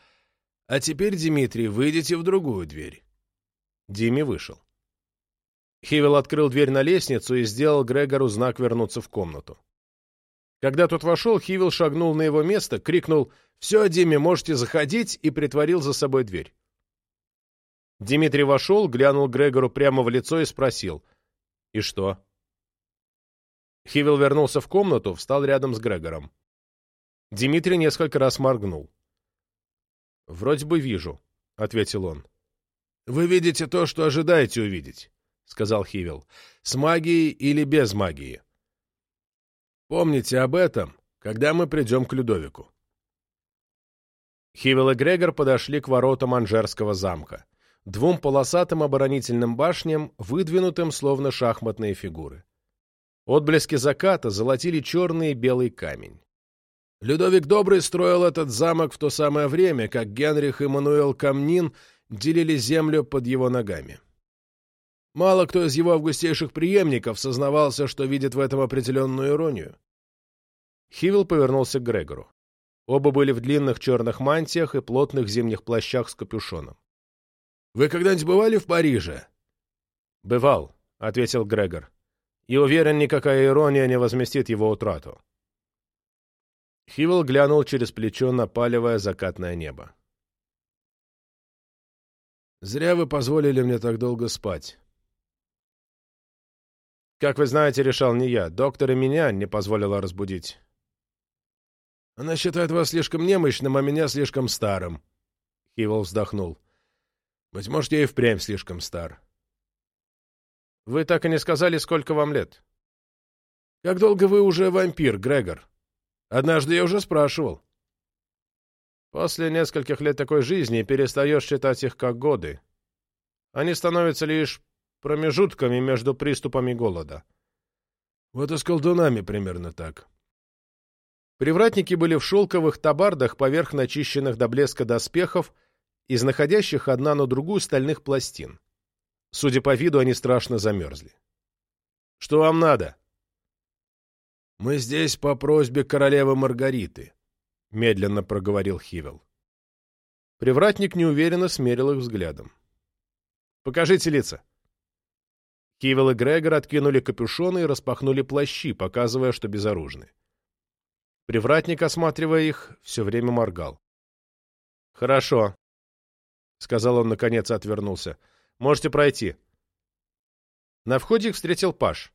«А теперь, Дмитрий, выйдите в другую дверь». Дими вышел. Хивел открыл дверь на лестницу и сделал Грегору знак вернуться в комнату. Когда тот вошел, Хивел шагнул на его место, крикнул «Все, Диме, можете заходить» и притворил за собой дверь. Дмитрий вошел, глянул Грегору прямо в лицо и спросил «И что?» Хивил вернулся в комнату, встал рядом с Грегором. Дмитрий несколько раз моргнул. «Вроде бы вижу», — ответил он.
«Вы видите то, что ожидаете увидеть», — сказал Хивил. «С магией или без магии. Помните об этом, когда мы придем к Людовику».
Хивил и Грегор подошли к воротам Анжерского замка, двум полосатым оборонительным башням, выдвинутым словно шахматные фигуры. Отблески заката золотили черный и белый камень.
Людовик Добрый строил этот замок в то самое время, как Генрих и Мануэл Камнин делили землю под его ногами. Мало кто из его августейших преемников сознавался, что видит в этом определенную иронию.
Хивил повернулся к Грегору. Оба были в длинных черных мантиях и плотных зимних плащах с капюшоном.
«Вы когда-нибудь бывали в Париже?»
«Бывал», — ответил Грегор. «И уверен, никакая ирония не возместит его утрату». Хивил глянул через плечо на палевое закатное небо.
«Зря вы позволили мне так долго спать».
«Как вы знаете, решал не я. Доктор и меня не позволила разбудить».
Она считает вас слишком немощным, а меня слишком старым. Хивол вздохнул. Быть может, я и впрямь слишком стар.
Вы так и не сказали, сколько вам лет.
Как долго вы уже вампир, Грегор? Однажды я уже спрашивал.
После нескольких лет такой жизни перестаешь считать их как годы. Они становятся лишь промежутками между приступами голода.
Вот и с колдунами примерно так.
Привратники были в шелковых табардах поверх начищенных до блеска доспехов из находящих одна на другую стальных пластин. Судя по виду, они страшно замерзли. «Что вам надо?»
«Мы здесь по просьбе королевы Маргариты», — медленно проговорил Хивел.
Привратник неуверенно смерил их взглядом. «Покажите лица». Хивел и Грегор откинули капюшоны и распахнули плащи, показывая, что безоружны. Привратник, осматривая их, все время моргал. «Хорошо», — сказал он, наконец, отвернулся. «Можете пройти». На входе их встретил Паш.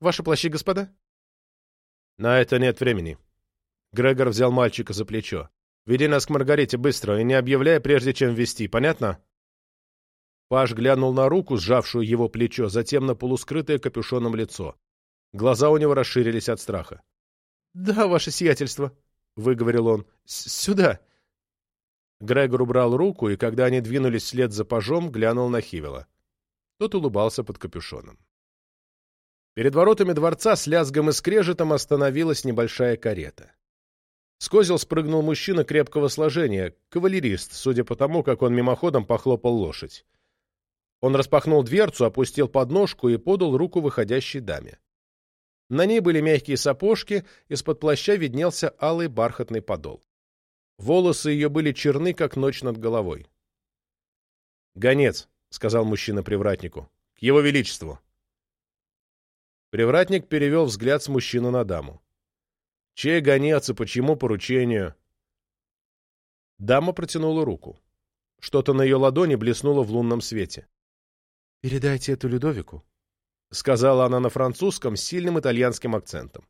«Ваши плащи, господа?» «На это нет времени». Грегор взял мальчика за плечо. «Веди нас к Маргарите быстро и не объявляй, прежде чем ввести, понятно?» Паш глянул на руку, сжавшую его плечо, затем на полускрытое капюшоном лицо. Глаза у него расширились от страха. «Да, ваше сиятельство», — выговорил он. «Сюда». Грегор убрал руку, и когда они двинулись вслед за пажом, глянул на Хивела. Тот улыбался под капюшоном. Перед воротами дворца с лязгом и скрежетом остановилась небольшая карета. С козел спрыгнул мужчина крепкого сложения, кавалерист, судя по тому, как он мимоходом похлопал лошадь. Он распахнул дверцу, опустил подножку и подал руку выходящей даме. На ней были мягкие сапожки, из-под плаща виднелся алый бархатный подол. Волосы ее были черны, как ночь над головой. «Гонец», — сказал мужчина привратнику, — «к его величеству». Привратник перевел взгляд с мужчины на даму. «Чей гонец и почему поручению?» Дама протянула руку. Что-то на ее ладони блеснуло в лунном свете. «Передайте это Людовику», — сказала она на французском с сильным итальянским акцентом.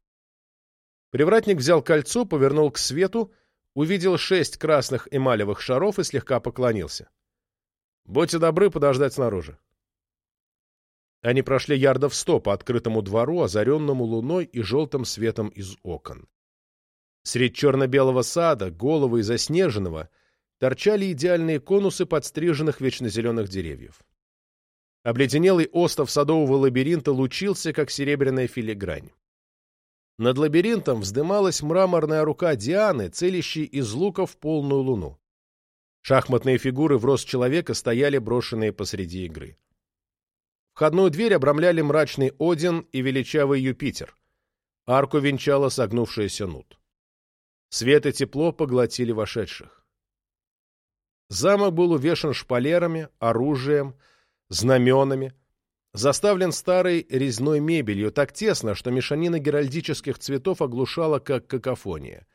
Привратник взял кольцо, повернул к свету, увидел шесть красных эмалевых шаров и слегка поклонился. «Будьте добры подождать снаружи». Они прошли ярдов сто по открытому двору, озаренному луной и желтым светом из окон. Средь черно-белого сада, голого и заснеженного, торчали идеальные конусы подстриженных вечно зеленых деревьев. Обледенелый остов садового лабиринта лучился, как серебряная филигрань. Над лабиринтом вздымалась мраморная рука Дианы, целящей из лука в полную луну. Шахматные фигуры в рост человека стояли брошенные посреди игры. Входную дверь обрамляли мрачный Один и величавый Юпитер. Арку венчала согнувшаяся нут. Свет и тепло поглотили вошедших. Замок был увешан шпалерами, оружием, знаменами, заставлен старой резной мебелью так тесно, что мешанина геральдических цветов оглушала, как какофония.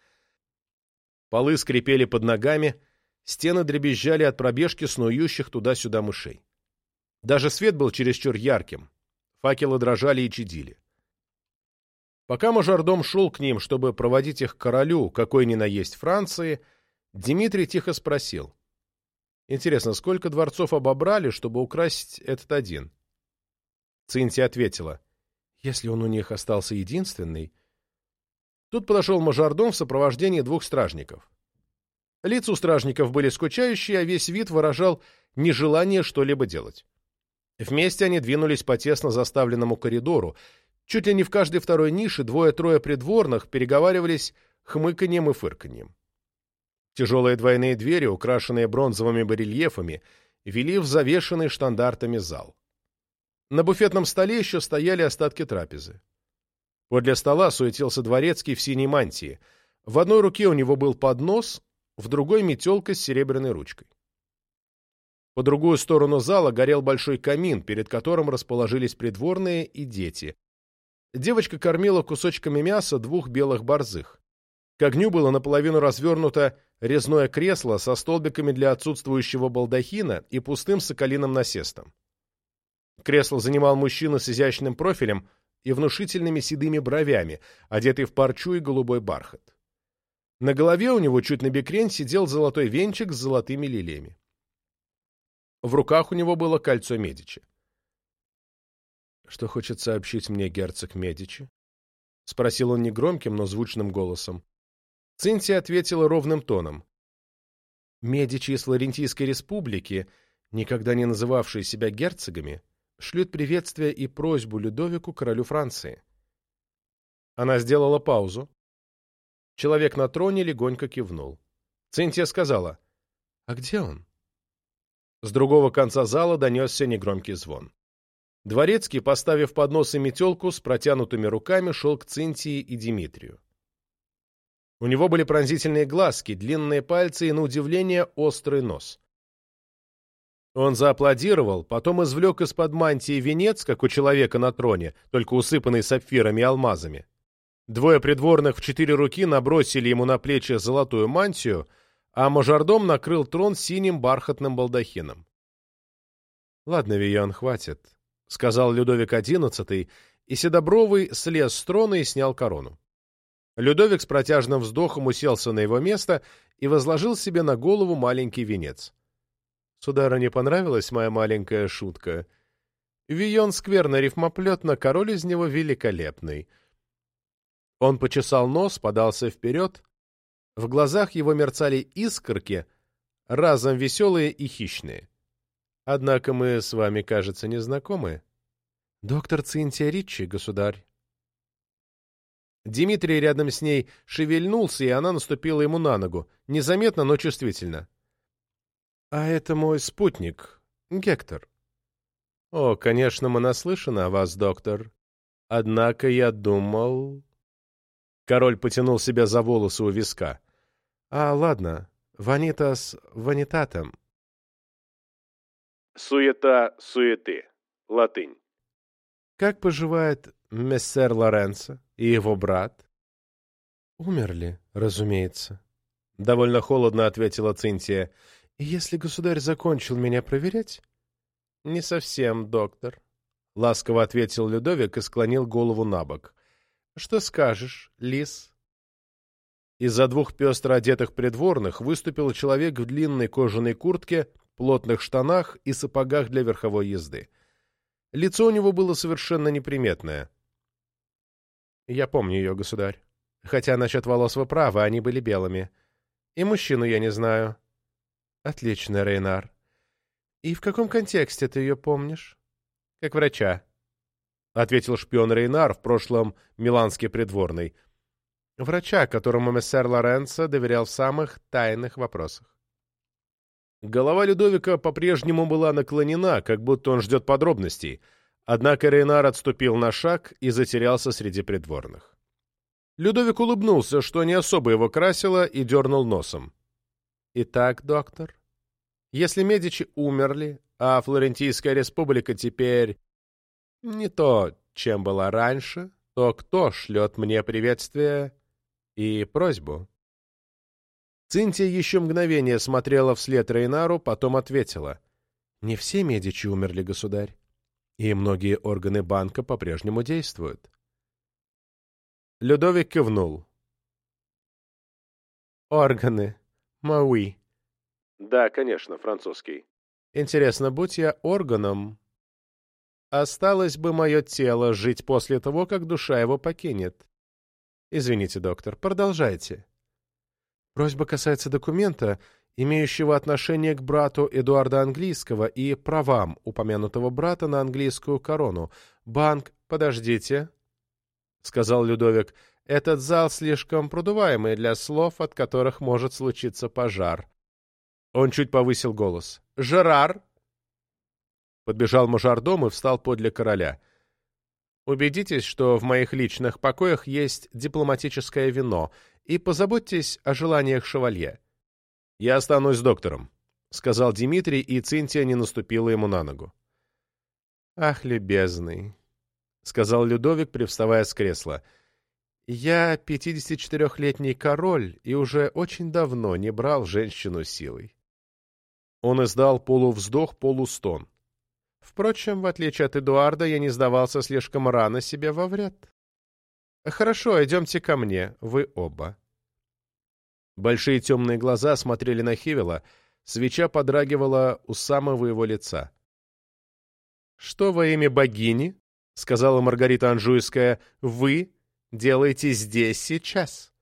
Полы скрипели под ногами, стены дребезжали от пробежки снующих туда-сюда мышей. Даже свет был чересчур ярким, факелы дрожали и чадили. Пока мажордом шел к ним, чтобы проводить их к королю, какой ни на есть Франции, Дмитрий тихо спросил. «Интересно, сколько дворцов обобрали, чтобы украсть этот один?» Цинтия ответила. «Если он у них остался единственный...» Тут подошел мажордом в сопровождении двух стражников. Лица у стражников были скучающие, а весь вид выражал нежелание что-либо делать. Вместе они двинулись по тесно заставленному коридору. Чуть ли не в каждой второй нише двое-трое придворных переговаривались хмыканьем и фырканьем. Тяжелые двойные двери, украшенные бронзовыми барельефами, вели в завешенный штандартами зал. На буфетном столе еще стояли остатки трапезы. Подле стола суетился дворецкий в синей мантии. В одной руке у него был поднос, в другой — метелка с серебряной ручкой. По другую сторону зала горел большой камин, перед которым расположились придворные и дети. Девочка кормила кусочками мяса двух белых борзых. К огню было наполовину развернуто резное кресло со столбиками для отсутствующего балдахина и пустым соколиным насестом. Кресло занимал мужчина с изящным профилем и внушительными седыми бровями, одетый в парчу и голубой бархат. На голове у него чуть на бекрень сидел золотой венчик с золотыми лилиями. В руках у него было кольцо Медичи. «Что хочет сообщить мне герцог Медичи?» — спросил он негромким, но звучным голосом. Цинтия ответила ровным тоном. «Медичи из Флорентийской республики, никогда не называвшие себя герцогами, шлют приветствие и просьбу Людовику, королю Франции». Она сделала паузу. Человек на троне легонько кивнул. Цинтия сказала, «А где он?» С другого конца зала донесся негромкий звон. Дворецкий, поставив поднос и метелку, с протянутыми руками шел к Цинтии и Димитрию. У него были пронзительные глазки, длинные пальцы и, на удивление, острый нос. Он зааплодировал, потом извлек из-под мантии венец, как у человека на троне, только усыпанный сапфирами и алмазами. Двое придворных в четыре руки набросили ему на плечи золотую мантию — а мажордом накрыл трон синим бархатным балдахином. «Ладно, Виян, хватит», — сказал Людовик XI, и Седобровый слез с трона и снял корону. Людовик с протяжным вздохом уселся на его место и возложил себе на голову маленький венец. Судара не понравилась моя маленькая шутка. Вион скверно рифмоплетно, король из него великолепный. Он почесал нос, подался вперед, в глазах его мерцали искорки, разом веселые и хищные. Однако мы с вами, кажется, не знакомы. Доктор Цинтия Ричи, государь. Дмитрий рядом с ней шевельнулся, и она наступила ему на ногу, незаметно, но чувствительно. — А это мой спутник, Гектор. — О, конечно, мы наслышаны о вас, доктор. Однако я думал... Король потянул себя за волосы у виска. А, ладно. Ванитас ванитатом.
Суета суеты. Латынь.
Как поживает мессер Лоренцо и его брат? Умерли, разумеется. Довольно холодно ответила Цинтия. Если государь закончил меня проверять? Не совсем, доктор. Ласково ответил Людовик и склонил голову на бок. Что скажешь, лис? Из-за двух пестро одетых придворных выступил человек в длинной кожаной куртке, плотных штанах и сапогах для верховой езды. Лицо у него было совершенно неприметное. «Я помню ее, государь. Хотя насчет волос вы правы, они были белыми. И мужчину я не знаю». «Отлично, Рейнар. И в каком контексте ты ее помнишь?» «Как врача», — ответил шпион Рейнар, в прошлом миланский придворный — Врача, которому мессер Лоренцо доверял в самых тайных вопросах. Голова Людовика по-прежнему была наклонена, как будто он ждет подробностей, однако Рейнар отступил на шаг и затерялся среди придворных. Людовик улыбнулся, что не особо его красило, и дернул носом. «Итак, доктор, если Медичи умерли, а Флорентийская республика теперь не то, чем была раньше, то кто шлет мне приветствие и просьбу. Цинтия еще мгновение смотрела вслед Рейнару, потом ответила. «Не все Медичи умерли, государь, и многие органы банка по-прежнему действуют. Людовик кивнул. «Органы. Мауи». «Да, конечно, французский». «Интересно, будь я органом, осталось бы мое тело жить после того, как душа его покинет?» «Извините, доктор, продолжайте». Просьба касается документа, имеющего отношение к брату Эдуарда Английского и правам упомянутого брата на английскую корону. Банк... Подождите, — сказал Людовик, — этот зал слишком продуваемый для слов, от которых может случиться пожар. Он чуть повысил голос. «Жерар!» Подбежал мажордом и встал подле короля. «Убедитесь, что в моих личных покоях есть дипломатическое вино, и позаботьтесь о желаниях шевалье. «Я останусь с доктором», — сказал Дмитрий, и Цинтия не наступила ему на ногу. «Ах, любезный», — сказал Людовик, привставая с кресла, — «я 54-летний король и уже очень давно не брал женщину силой». Он издал полувздох, полустон. Впрочем, в отличие от Эдуарда, я не сдавался слишком рано себе во вред. «Хорошо, идемте ко мне, вы оба». Большие темные глаза смотрели на Хивела, свеча подрагивала у самого его лица. «Что во имя богини?» — сказала Маргарита Анжуйская. «Вы делаете здесь сейчас?»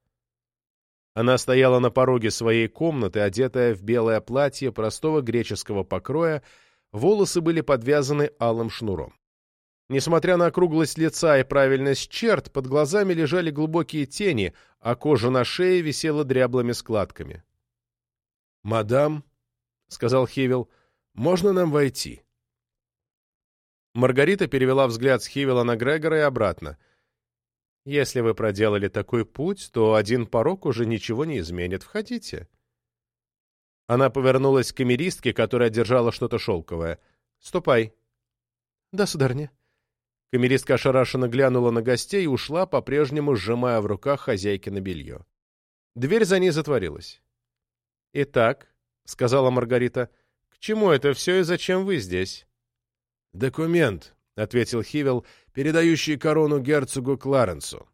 Она стояла на пороге своей комнаты, одетая в белое платье простого греческого покроя, волосы были подвязаны алым шнуром. Несмотря на округлость лица и правильность черт, под глазами лежали глубокие тени, а кожа на шее висела дряблыми складками.
«Мадам», — сказал Хивел, — «можно нам войти?»
Маргарита перевела взгляд с Хивела на Грегора и обратно. «Если вы проделали такой путь, то один порог уже ничего не изменит. Входите». Она повернулась к камеристке, которая держала что-то шелковое. «Ступай». «Да, сударыня». Камеристка ошарашенно глянула на гостей и ушла, по-прежнему сжимая в руках хозяйки на белье. Дверь за ней затворилась. «Итак», — сказала Маргарита, — «к чему это все и зачем вы здесь?»
«Документ», — ответил Хивел, передающий корону герцогу Кларенсу.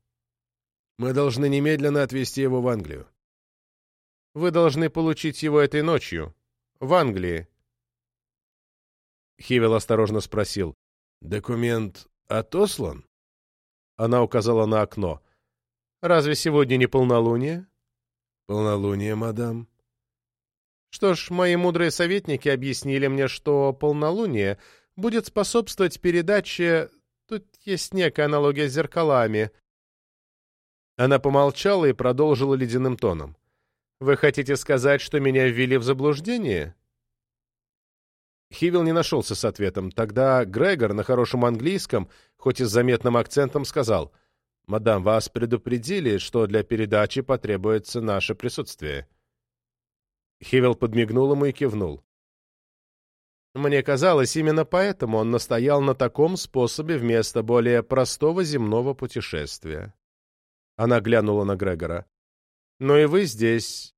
«Мы должны немедленно отвезти его в Англию».
«Вы должны получить его этой ночью. В Англии». Хивел осторожно спросил.
«Документ «Отослан?»
Она указала на окно. «Разве сегодня не полнолуние?»
«Полнолуние, мадам».
«Что ж, мои мудрые советники объяснили мне, что полнолуние будет способствовать передаче... Тут есть некая аналогия с зеркалами». Она помолчала и продолжила ледяным тоном. «Вы хотите сказать, что меня ввели в заблуждение?» Хивил не нашелся с ответом. Тогда Грегор на хорошем английском, хоть и с заметным акцентом, сказал, «Мадам, вас предупредили, что для передачи потребуется наше присутствие». Хивил подмигнул ему и кивнул. Мне казалось, именно поэтому он настоял на таком способе вместо более простого земного путешествия. Она глянула на Грегора. «Но и вы здесь.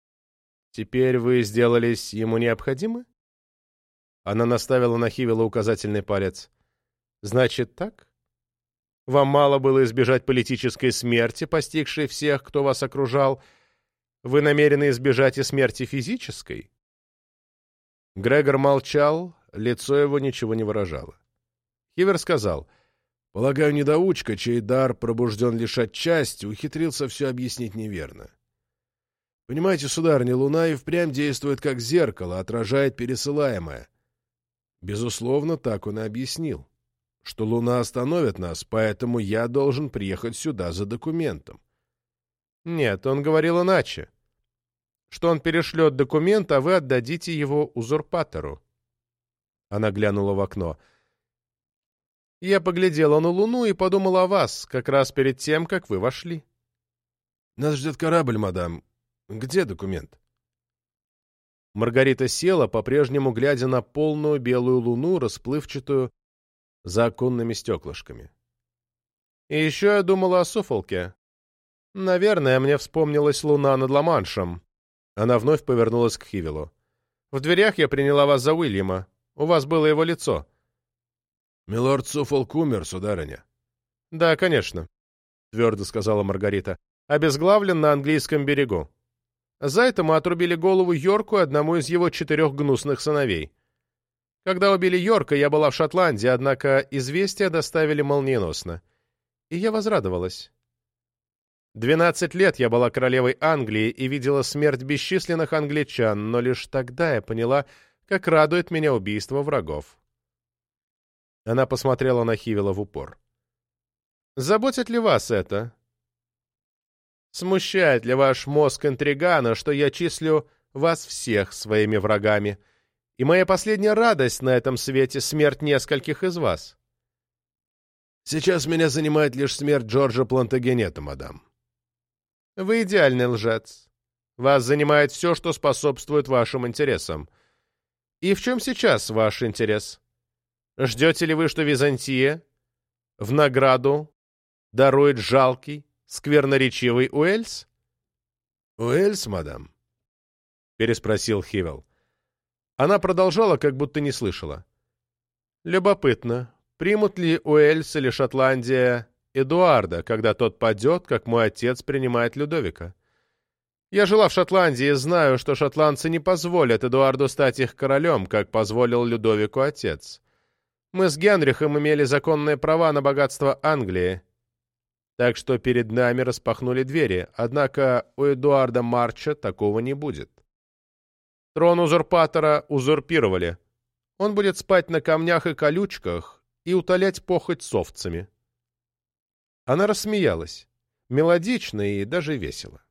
Теперь вы сделались ему необходимы?» Она наставила на Хивела указательный палец. «Значит так? Вам мало было избежать политической смерти, постигшей всех, кто вас окружал. Вы намерены избежать и смерти физической?» Грегор молчал, лицо его ничего не выражало. Хивер сказал,
«Полагаю, недоучка, чей дар пробужден лишь отчасти, ухитрился все объяснить неверно. Понимаете, сударыня, Луна и впрямь действует как зеркало, отражает пересылаемое. Безусловно, так он и объяснил, что Луна остановит нас, поэтому я должен приехать сюда за документом.
Нет, он говорил иначе. Что он перешлет документ, а вы отдадите его узурпатору. Она глянула в окно. Я поглядела на Луну и подумала о вас, как раз перед тем, как вы вошли.
Нас ждет корабль, мадам. Где документ?
Маргарита села, по-прежнему глядя на полную белую луну, расплывчатую за оконными стеклышками. И еще я думала о Суфолке. Наверное, мне вспомнилась луна над Ла-Маншем. Она вновь повернулась к Хивилу. В дверях я приняла вас за Уильяма. У вас было его лицо.
Милорд Суфолк умер, сударыня.
Да, конечно. — твердо сказала Маргарита, — обезглавлен на английском берегу. За это мы отрубили голову Йорку и одному из его четырех гнусных сыновей. Когда убили Йорка, я была в Шотландии, однако известия доставили молниеносно. И я возрадовалась. Двенадцать лет я была королевой Англии и видела смерть бесчисленных англичан, но лишь тогда я поняла, как радует меня убийство врагов. Она посмотрела на Хивела в упор. «Заботит ли вас это? Смущает ли ваш мозг интригана, что я числю вас всех своими врагами?» и моя последняя радость на этом свете — смерть нескольких из вас.
Сейчас меня занимает лишь смерть Джорджа Плантагенета, мадам.
Вы идеальный лжец. Вас занимает все, что способствует вашим интересам. И в чем сейчас ваш интерес? Ждете ли вы, что Византия в награду дарует жалкий, скверноречивый Уэльс?
Уэльс, мадам?
Переспросил Хивел. Она продолжала, как будто не слышала. «Любопытно, примут ли Уэльс или Шотландия Эдуарда, когда тот падет, как мой отец принимает Людовика? Я жила в Шотландии и знаю, что шотландцы не позволят Эдуарду стать их королем, как позволил Людовику отец. Мы с Генрихом имели законные права на богатство Англии, так что перед нами распахнули двери, однако у Эдуарда Марча такого не будет. Трон узурпатора узурпировали. Он будет спать на камнях и колючках и утолять похоть с овцами. Она рассмеялась, мелодично и даже весело.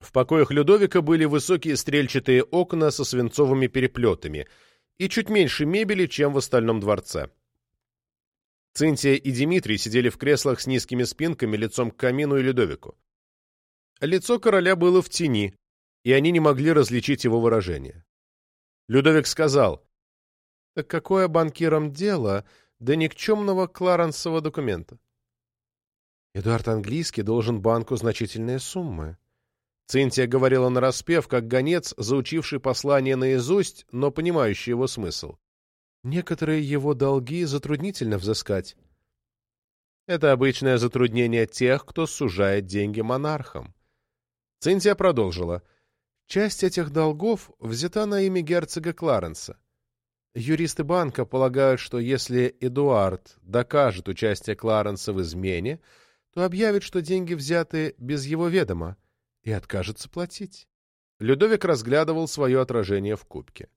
В покоях Людовика были высокие стрельчатые окна со свинцовыми переплетами и чуть меньше мебели, чем в остальном дворце. Цинтия и Дмитрий сидели в креслах с низкими спинками лицом к камину и Людовику. Лицо короля было в тени, и они не могли различить его выражение. Людовик сказал, «Так какое банкирам дело до никчемного кларенсового документа?» Эдуард Английский должен банку значительные суммы. Цинтия говорила нараспев, как гонец, заучивший послание наизусть, но понимающий его смысл. Некоторые его долги затруднительно взыскать. Это обычное затруднение тех, кто сужает деньги монархам. Цинтия продолжила — Часть этих долгов взята на имя герцога Кларенса. Юристы банка полагают, что если Эдуард докажет участие Кларенса в измене, то объявит, что деньги взяты без его ведома, и откажется платить. Людовик разглядывал свое отражение в кубке.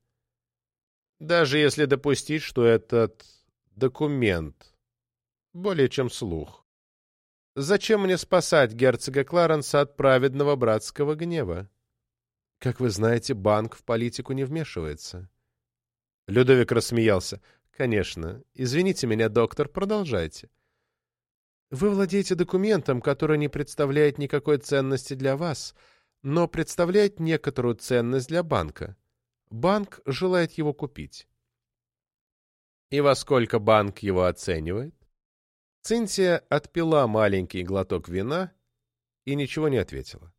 Даже если допустить, что этот документ более чем слух, зачем мне спасать герцога Кларенса от праведного братского гнева? Как вы знаете, банк в политику не вмешивается. Людовик рассмеялся. Конечно. Извините меня, доктор, продолжайте. Вы владеете документом, который не представляет никакой ценности для вас, но представляет некоторую ценность для банка. Банк желает его купить. И во сколько банк его оценивает? Цинтия отпила маленький глоток вина и ничего не ответила.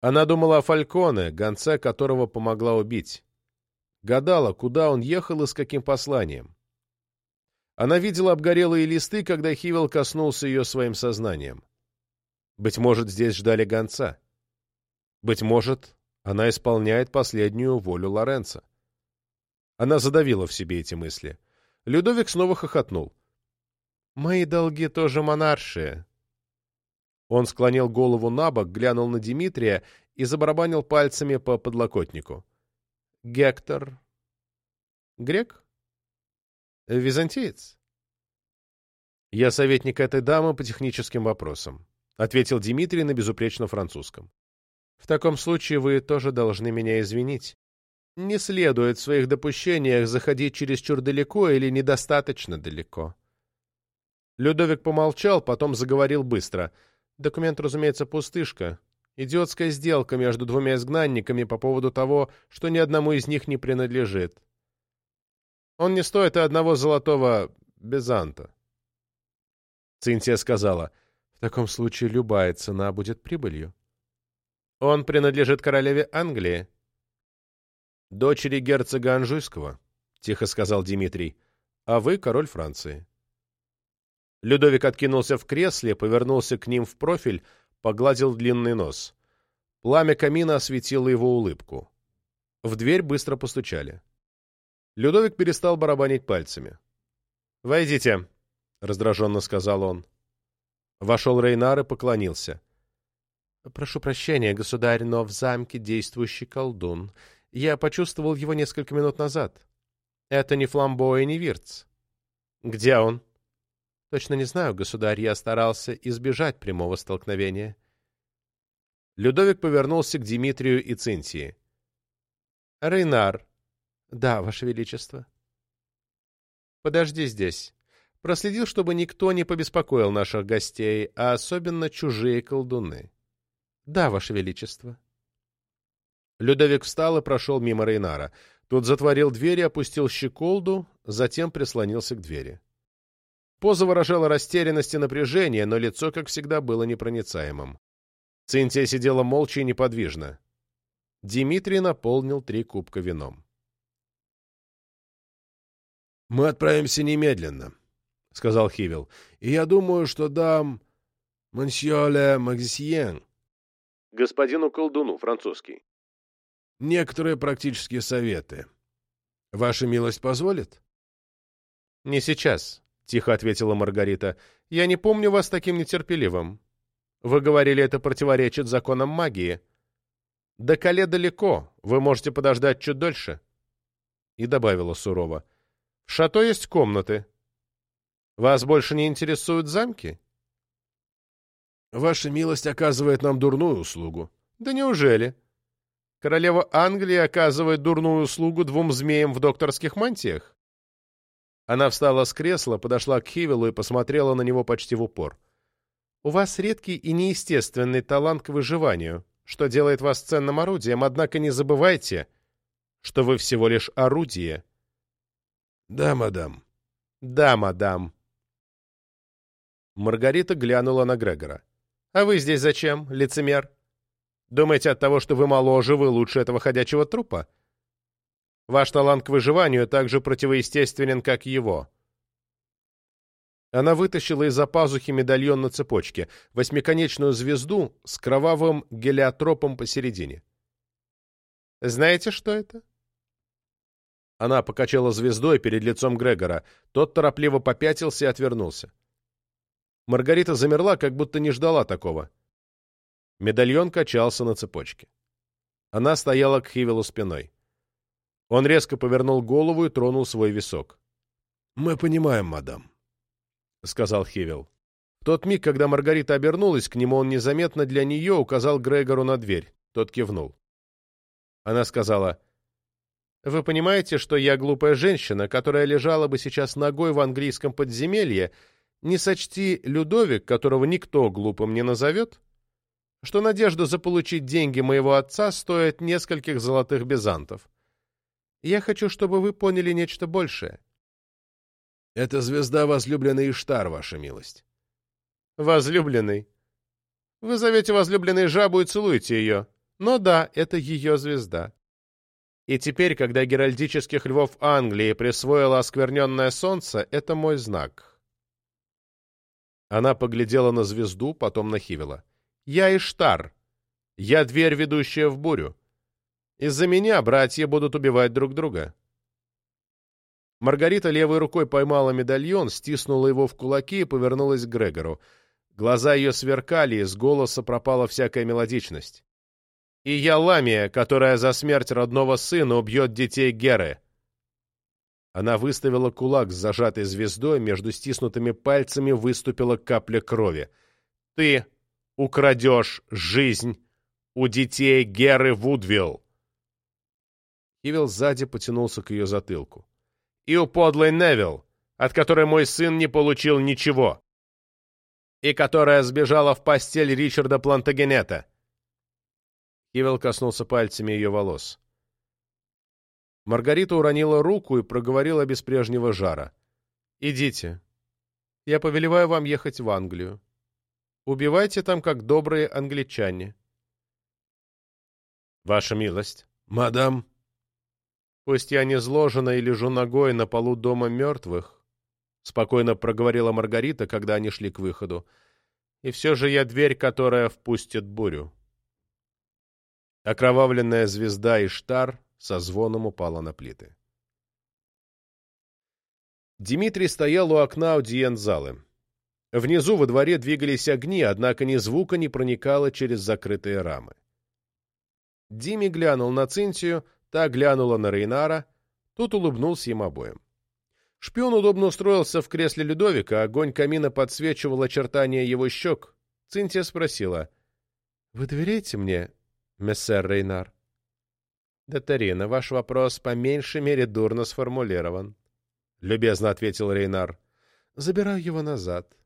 Она думала о Фальконе, гонце которого помогла убить. Гадала, куда он ехал и с каким посланием. Она видела обгорелые листы, когда Хивел коснулся ее своим сознанием. Быть может, здесь ждали гонца. Быть может, она исполняет последнюю волю Лоренца. Она задавила в себе эти мысли. Людовик снова хохотнул. «Мои долги тоже монаршие. Он склонил голову на бок, глянул на Дмитрия и забарабанил пальцами по подлокотнику. «Гектор... Грек? Византиец?» «Я советник этой дамы по техническим вопросам», — ответил Дмитрий на безупречно французском. «В таком случае вы тоже должны меня извинить. Не следует в своих допущениях заходить чересчур далеко или недостаточно далеко». Людовик помолчал, потом заговорил быстро — Документ, разумеется, пустышка. Идиотская сделка между двумя изгнанниками по поводу того, что ни одному из них не принадлежит. Он не стоит и одного золотого безанта. Цинтия сказала, в таком случае любая цена будет прибылью. Он принадлежит королеве Англии. Дочери герцога Анжуйского, — тихо сказал Дмитрий, — а вы король Франции. Людовик откинулся в кресле, повернулся к ним в профиль, погладил длинный нос. Пламя камина осветило его улыбку. В дверь быстро постучали. Людовик перестал барабанить пальцами. «Войдите», — раздраженно сказал он. Вошел Рейнар и поклонился. «Прошу прощения, государь, но в замке действующий колдун. Я почувствовал его несколько минут назад. Это не Фламбо и не Вирц». «Где он?» «Точно не знаю, государь, я старался избежать прямого столкновения». Людовик повернулся к Дмитрию и Цинтии. «Рейнар». «Да, ваше величество». «Подожди здесь». Проследил, чтобы никто не побеспокоил наших гостей, а особенно чужие колдуны. Да, Ваше Величество. Людовик встал и прошел мимо Рейнара. Тот затворил дверь и опустил щеколду, затем прислонился к двери. Поза выражала растерянность и напряжение, но лицо, как всегда, было непроницаемым. Цинтия сидела молча и неподвижно. Дмитрий наполнил три кубка вином.
«Мы отправимся немедленно», — сказал Хивил. — И я думаю, что дам мансье ле Магисьен.
— Господину колдуну, французский.
— Некоторые практические советы. Ваша милость позволит?
— Не сейчас, — тихо ответила Маргарита. — Я не помню вас таким нетерпеливым. Вы говорили, это противоречит законам магии. До Кале далеко, вы можете подождать чуть дольше. И добавила сурово. — шато есть комнаты. Вас больше не интересуют замки?
Ваша милость оказывает нам дурную услугу.
Да неужели? Королева Англии оказывает дурную услугу двум змеям в докторских мантиях? Она встала с кресла, подошла к Хивелу и посмотрела на него почти в упор. «У вас редкий и неестественный талант к выживанию, что делает вас ценным орудием, однако не забывайте, что вы всего лишь орудие».
«Да, мадам».
«Да, мадам», Маргарита глянула на Грегора. «А вы здесь зачем, лицемер? Думаете, от того, что вы моложе, вы лучше этого ходячего трупа? Ваш талант к выживанию так же противоестественен, как его». Она вытащила из-за пазухи медальон на цепочке, восьмиконечную звезду с кровавым гелиотропом посередине. «Знаете, что это?» Она покачала звездой перед лицом Грегора. Тот торопливо попятился и отвернулся. Маргарита замерла, как будто не ждала такого. Медальон качался на цепочке. Она стояла к Хивелу спиной. Он резко повернул голову и тронул свой висок.
— Мы понимаем, мадам, — сказал Хивел.
В тот миг, когда Маргарита обернулась к нему, он незаметно для нее указал Грегору на дверь. Тот кивнул. Она сказала, «Вы понимаете, что я глупая женщина, которая лежала бы сейчас ногой в английском подземелье, не сочти Людовик, которого никто глупым не назовет, что надежда заполучить деньги моего отца стоит нескольких золотых безантов. Я хочу, чтобы вы поняли нечто большее.
— Это звезда возлюбленный Иштар, ваша милость.
— Возлюбленный. Вы зовете возлюбленной жабу и целуете ее. Но да, это ее звезда. И теперь, когда геральдических львов Англии присвоило оскверненное солнце, это мой знак. Она поглядела на звезду, потом на Хивела. «Я Иштар. Я дверь, ведущая в бурю. Из-за меня братья будут убивать друг друга». Маргарита левой рукой поймала медальон, стиснула его в кулаки и повернулась к Грегору. Глаза ее сверкали, из голоса пропала всякая мелодичность. «И я Ламия, которая за смерть родного сына убьет детей Геры. Она выставила кулак с зажатой звездой, между стиснутыми пальцами выступила капля крови. «Ты украдешь жизнь у детей Геры Вудвилл!» Хивилл сзади потянулся к ее затылку. «И у подлой Невилл, от которой мой сын не получил ничего, и которая сбежала в постель Ричарда Плантагенета!» Хивилл коснулся пальцами ее волос. Маргарита уронила руку и проговорила без прежнего жара. «Идите. Я повелеваю вам ехать в Англию. Убивайте там, как добрые англичане». «Ваша милость».
«Мадам».
«Пусть я не зложена и лежу ногой на полу дома мертвых, — спокойно проговорила Маргарита, когда они шли к выходу. «И все же я дверь, которая впустит бурю». Окровавленная звезда Иштар со звоном упала на плиты. Дмитрий стоял у окна аудиент-залы. Внизу во дворе двигались огни, однако ни звука не проникало через закрытые рамы. Дими глянул на Цинтию, та глянула на Рейнара, тут улыбнулся им обоим. Шпион удобно устроился в кресле Людовика, огонь камина подсвечивал очертания его щек. Цинтия спросила, «Вы доверяете мне, мессер Рейнар?» «Датарина, ваш вопрос по меньшей мере дурно сформулирован», — любезно ответил Рейнар. «Забираю его назад.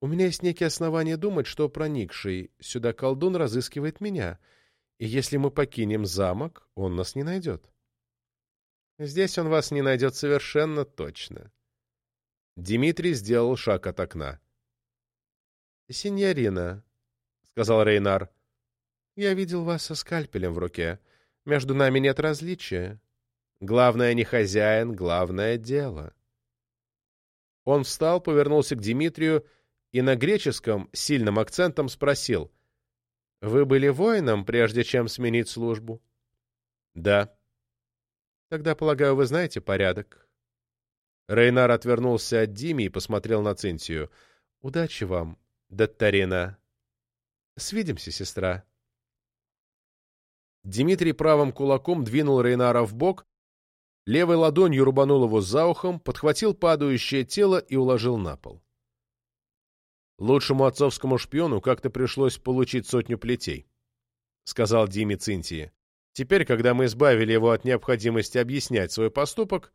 У меня есть некие основания думать, что проникший сюда колдун разыскивает меня, и если мы покинем замок, он нас не найдет. Здесь он вас не найдет совершенно точно. Дмитрий сделал шаг от окна. «Синьорина», — сказал Рейнар, — «я видел вас со скальпелем в руке. Между нами нет различия. Главное не хозяин, главное дело». Он встал, повернулся к Дмитрию и на греческом сильным акцентом спросил. «Вы были воином, прежде чем сменить службу?» «Да». «Тогда, полагаю, вы знаете порядок». Рейнар отвернулся от Дими и посмотрел на Цинтию. «Удачи вам, Даттарина». «Свидимся, сестра». Дмитрий правым кулаком двинул Рейнара в бок, левой ладонью рубанул его за ухом, подхватил падающее тело и уложил на пол. Лучшему отцовскому шпиону как-то пришлось получить сотню плетей, — сказал Диме Цинтии. Теперь, когда мы избавили его от необходимости объяснять свой поступок,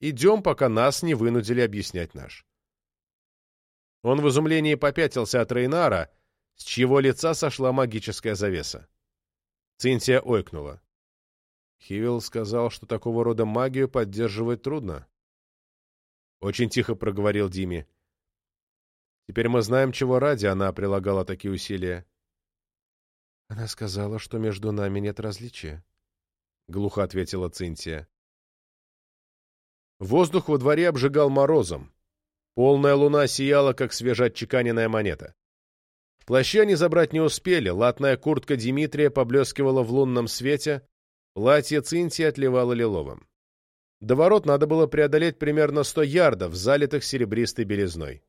идем, пока нас не вынудили объяснять наш. Он в изумлении попятился от Рейнара, с чьего лица сошла магическая завеса. Цинтия ойкнула. Хивилл сказал, что такого рода магию поддерживать трудно. Очень тихо проговорил Диме. Теперь мы знаем, чего ради она прилагала такие усилия. Она сказала, что между нами нет различия, — глухо ответила Цинтия. Воздух во дворе обжигал морозом. Полная луна сияла, как свежеотчеканенная монета. Плаща они забрать не успели, латная куртка Дмитрия поблескивала в лунном свете, платье Цинтии отливало лиловым. До ворот надо было преодолеть примерно сто ярдов, залитых серебристой белизной.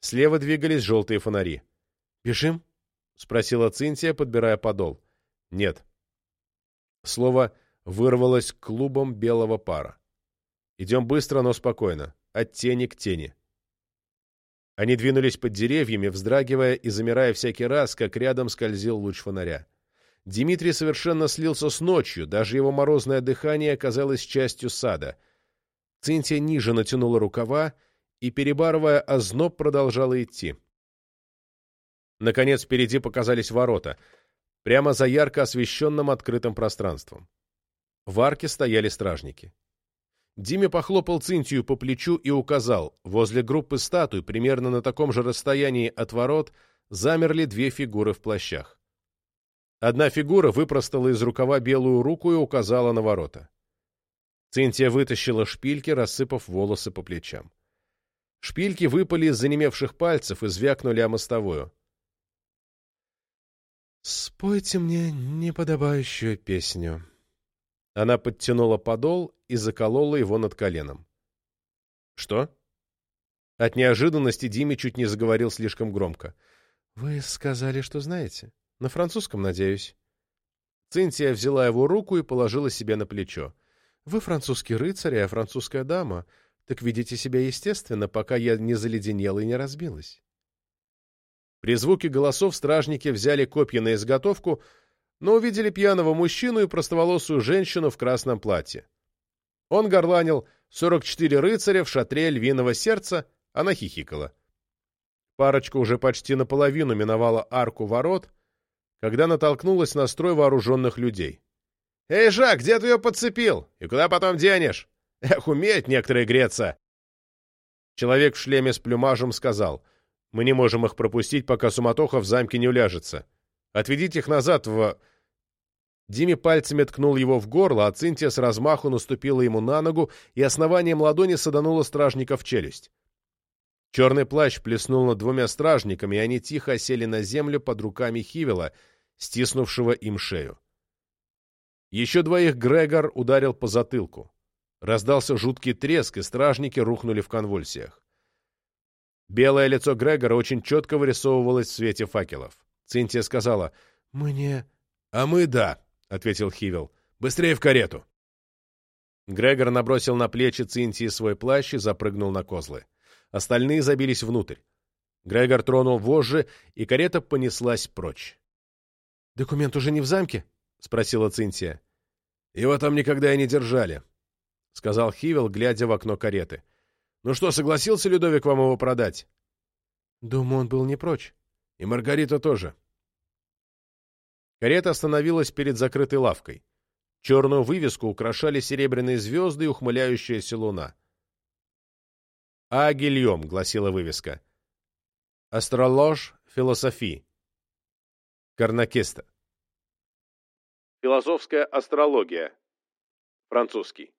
Слева двигались желтые фонари. «Бежим?» — спросила Цинтия, подбирая подол. «Нет». Слово вырвалось клубом белого пара. «Идем быстро, но спокойно. От тени к тени». Они двинулись под деревьями, вздрагивая и замирая всякий раз, как рядом скользил луч фонаря. Дмитрий совершенно слился с ночью, даже его морозное дыхание оказалось частью сада. Цинтия ниже натянула рукава, и, перебарывая озноб, продолжала идти. Наконец, впереди показались ворота, прямо за ярко освещенным открытым пространством. В арке стояли стражники. Диме похлопал Цинтию по плечу и указал, возле группы статуй, примерно на таком же расстоянии от ворот, замерли две фигуры в плащах. Одна фигура выпростала из рукава белую руку и указала на ворота. Цинтия вытащила шпильки, рассыпав волосы по плечам. Шпильки выпали из занемевших пальцев и звякнули о мостовую. «Спойте мне неподобающую песню». Она подтянула подол и заколола его над коленом. «Что?» От неожиданности Диме чуть не заговорил слишком громко. «Вы сказали, что знаете. На французском, надеюсь». Цинтия взяла его руку и положила себе на плечо. «Вы французский рыцарь, а французская дама. Так ведите себя естественно, пока я не заледенела и не разбилась. При звуке голосов стражники взяли копья на изготовку, но увидели пьяного мужчину и простоволосую женщину в красном платье. Он горланил «сорок четыре рыцаря в шатре львиного сердца», она хихикала. Парочка уже почти наполовину миновала арку ворот, когда натолкнулась на строй вооруженных людей. «Эй, Жак, где ты ее подцепил? И куда потом денешь?» Эх, умеют некоторые греться!» Человек в шлеме с плюмажем сказал, «Мы не можем их пропустить, пока суматоха в замке не уляжется. Отведите их назад в...» Диме пальцами ткнул его в горло, а Цинтия с размаху наступила ему на ногу и основанием ладони саданула стражника в челюсть. Черный плащ плеснул над двумя стражниками, и они тихо осели на землю под руками Хивела, стиснувшего им шею. Еще двоих Грегор ударил по затылку. Раздался жуткий треск, и стражники рухнули в конвульсиях. Белое лицо Грегора очень четко вырисовывалось в свете факелов. Цинтия сказала «Мы не...» «А мы да», — ответил Хивел. «Быстрее в карету!» Грегор набросил на плечи Цинтии свой плащ и запрыгнул на козлы. Остальные забились внутрь. Грегор тронул вожжи, и карета понеслась прочь. «Документ уже не в замке?» — спросила Цинтия. «Его там никогда и не держали», — сказал Хивел, глядя в окно кареты. «Ну что, согласился Людовик вам его продать?» «Думаю, он был не прочь. И Маргарита тоже». Карета остановилась перед закрытой лавкой. Черную вывеску украшали серебряные звезды и ухмыляющаяся луна. «А Гильем», — гласила вывеска. «Астролож философии». Карнакиста. Философская астрология. Французский.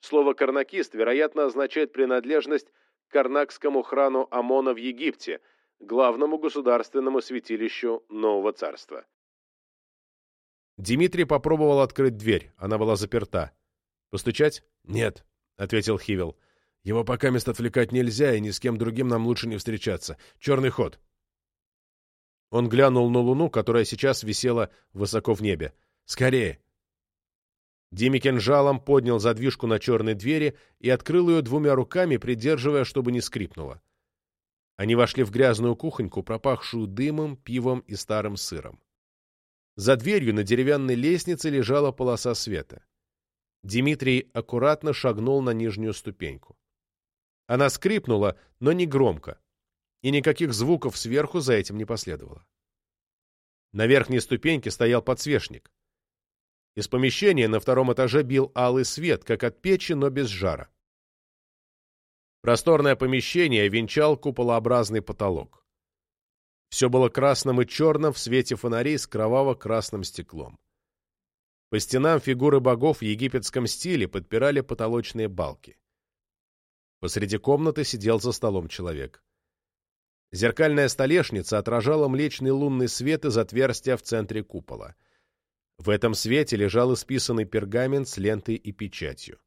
Слово «карнакист», вероятно, означает принадлежность к карнакскому храну Амона в Египте, главному государственному святилищу Нового Царства. Дмитрий попробовал открыть дверь, она была заперта. «Постучать?» «Нет», — ответил Хивел. «Его пока мест отвлекать нельзя, и ни с кем другим нам лучше не встречаться. Черный ход». Он глянул на луну, которая сейчас висела высоко в небе. Скорее!» Дими кинжалом поднял задвижку на черной двери и открыл ее двумя руками, придерживая, чтобы не скрипнуло. Они вошли в грязную кухоньку, пропахшую дымом, пивом и старым сыром. За дверью на деревянной лестнице лежала полоса света. Дмитрий аккуратно шагнул на нижнюю ступеньку. Она скрипнула, но не громко, и никаких звуков сверху за этим не последовало. На верхней ступеньке стоял подсвечник. Из помещения на втором этаже бил алый свет, как от печи, но без жара. Просторное помещение венчал куполообразный потолок. Все было красным и черным в свете фонарей с кроваво-красным стеклом. По стенам фигуры богов в египетском стиле подпирали потолочные балки. Посреди комнаты сидел за столом человек. Зеркальная столешница отражала млечный лунный свет из отверстия в центре купола. В этом свете лежал исписанный пергамент с лентой и печатью.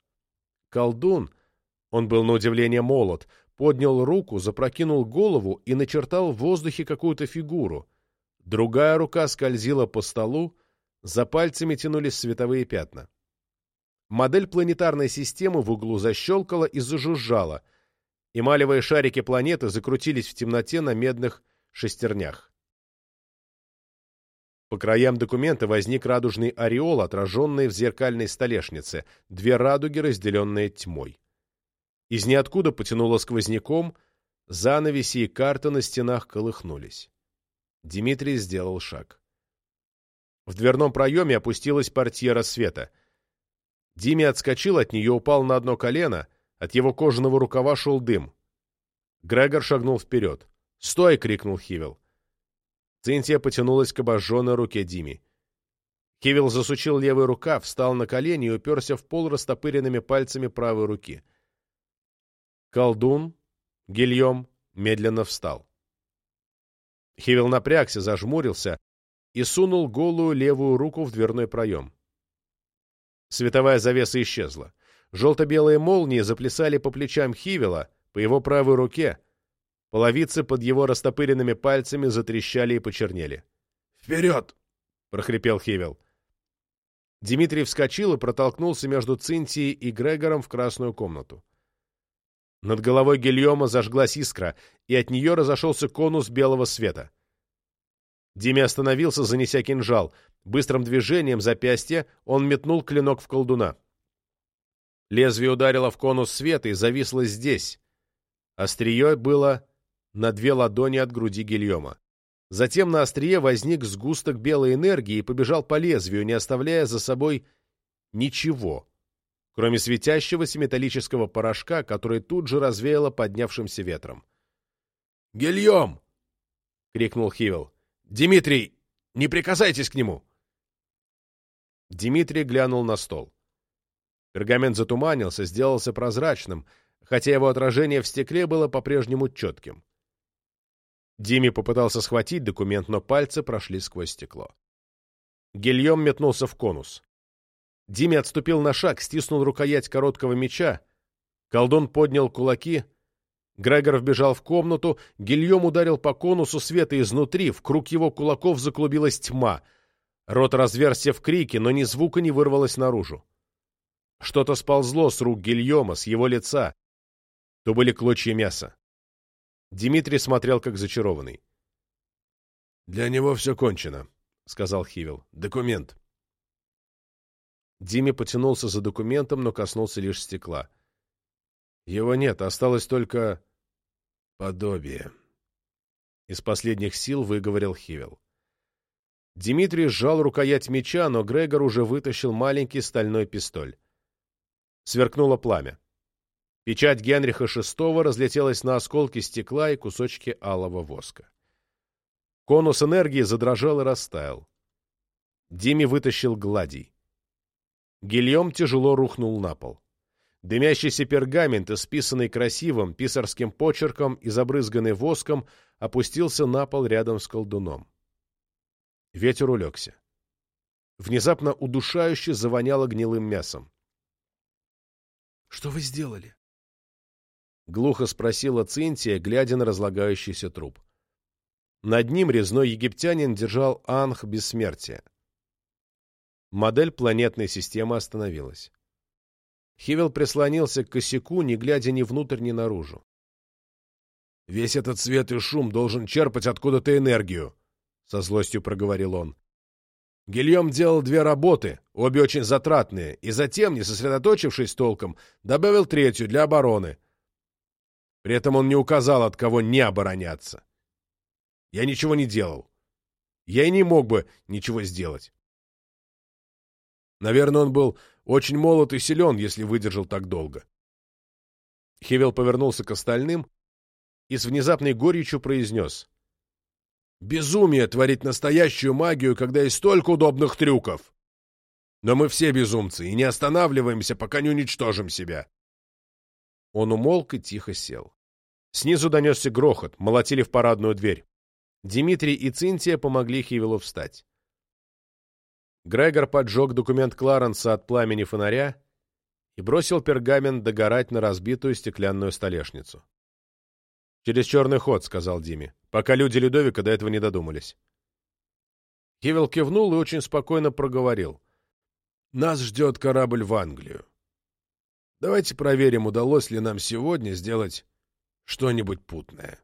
Колдун, он был на удивление молод, поднял руку, запрокинул голову и начертал в воздухе какую-то фигуру. Другая рука скользила по столу, за пальцами тянулись световые пятна. Модель планетарной системы в углу защелкала и зажужжала. Эмалевые шарики планеты закрутились в темноте на медных шестернях. По краям документа возник радужный ореол, отраженный в зеркальной столешнице, две радуги, разделенные тьмой. Из ниоткуда потянуло сквозняком, занавеси и карты на стенах колыхнулись. Дмитрий сделал шаг. В дверном проеме опустилась портьера света. Диме отскочил от нее, упал на одно колено, от его кожаного рукава шел дым. Грегор шагнул вперед. «Стой!» — крикнул Хивел. Цинтия потянулась к обожженной руке Дими. Хивил засучил левый рукав, встал на колени и уперся в пол растопыренными пальцами правой руки. Колдун, Гильем, медленно встал. Хивил напрягся, зажмурился и сунул голую левую руку в дверной проем. Световая завеса исчезла. Желто-белые молнии заплясали по плечам Хивила, по его правой руке — Половицы под его растопыренными пальцами затрещали и почернели. «Вперед!» — прохрипел Хивел. Дмитрий вскочил и протолкнулся между Цинтией и Грегором в красную комнату. Над головой Гильома зажглась искра, и от нее разошелся конус белого света. Диме остановился, занеся кинжал. Быстрым движением запястья он метнул клинок в колдуна. Лезвие ударило в конус света и зависло здесь. Острие было на две ладони от груди Гильома. Затем на острие возник сгусток белой энергии и побежал по лезвию, не оставляя за собой ничего, кроме светящегося металлического порошка, который тут же развеяло поднявшимся ветром. «Гильем!» — крикнул Хивел. «Димитрий, не прикасайтесь к нему!» Дмитрий глянул на стол. Пергамент затуманился, сделался прозрачным, хотя его отражение в стекле было по-прежнему четким. Диме попытался схватить документ, но пальцы прошли сквозь стекло. Гильем метнулся в конус. Диме отступил на шаг, стиснул рукоять короткого меча. Колдун поднял кулаки. Грегор вбежал в комнату. Гильем ударил по конусу света изнутри. В круг его кулаков заклубилась тьма. Рот разверся в крике, но ни звука не вырвалось наружу. Что-то сползло с рук Гильома, с его лица. То были клочья мяса. Дмитрий смотрел, как зачарованный.
«Для него все кончено», — сказал Хивил. «Документ».
Диме потянулся за документом, но коснулся лишь стекла. Его нет, осталось только подобие. Из последних сил выговорил Хивел. Дмитрий сжал рукоять меча, но Грегор уже вытащил маленький стальной пистоль. Сверкнуло пламя. Печать Генриха VI разлетелась на осколки стекла и кусочки алого воска. Конус энергии задрожал и растаял. Диме вытащил гладий. Гильем тяжело рухнул на пол. Дымящийся пергамент, исписанный красивым писарским почерком и забрызганный воском, опустился на пол рядом с колдуном. Ветер улегся. Внезапно удушающе завоняло гнилым мясом.
— Что вы сделали?
— глухо спросила Цинтия, глядя на разлагающийся труп. Над ним резной египтянин держал анх бессмертия. Модель планетной системы остановилась. Хивел прислонился к косяку, не глядя ни внутрь, ни наружу.
«Весь этот свет и шум должен черпать откуда-то энергию», — со злостью проговорил он. Гильем делал две работы, обе очень затратные, и затем, не сосредоточившись толком, добавил третью для обороны. При этом он не указал, от кого не обороняться. Я ничего не делал. Я и не мог бы ничего сделать. Наверное, он был очень молод и силен, если выдержал так долго.
Хевел повернулся к остальным и с внезапной горечью произнес.
«Безумие творить настоящую магию, когда есть столько удобных трюков! Но мы все безумцы и не останавливаемся, пока не уничтожим себя!»
Он умолк и тихо сел. Снизу донесся грохот, молотили в парадную дверь. Дмитрий и Цинтия помогли Хивелу встать. Грегор поджег документ Кларенса от пламени фонаря и бросил пергамент догорать на разбитую стеклянную столешницу. «Через черный ход», — сказал Диме, пока люди Людовика до этого не додумались. Хивел кивнул и очень спокойно проговорил.
«Нас ждет корабль в Англию. Давайте проверим, удалось ли нам сегодня сделать что-нибудь путное».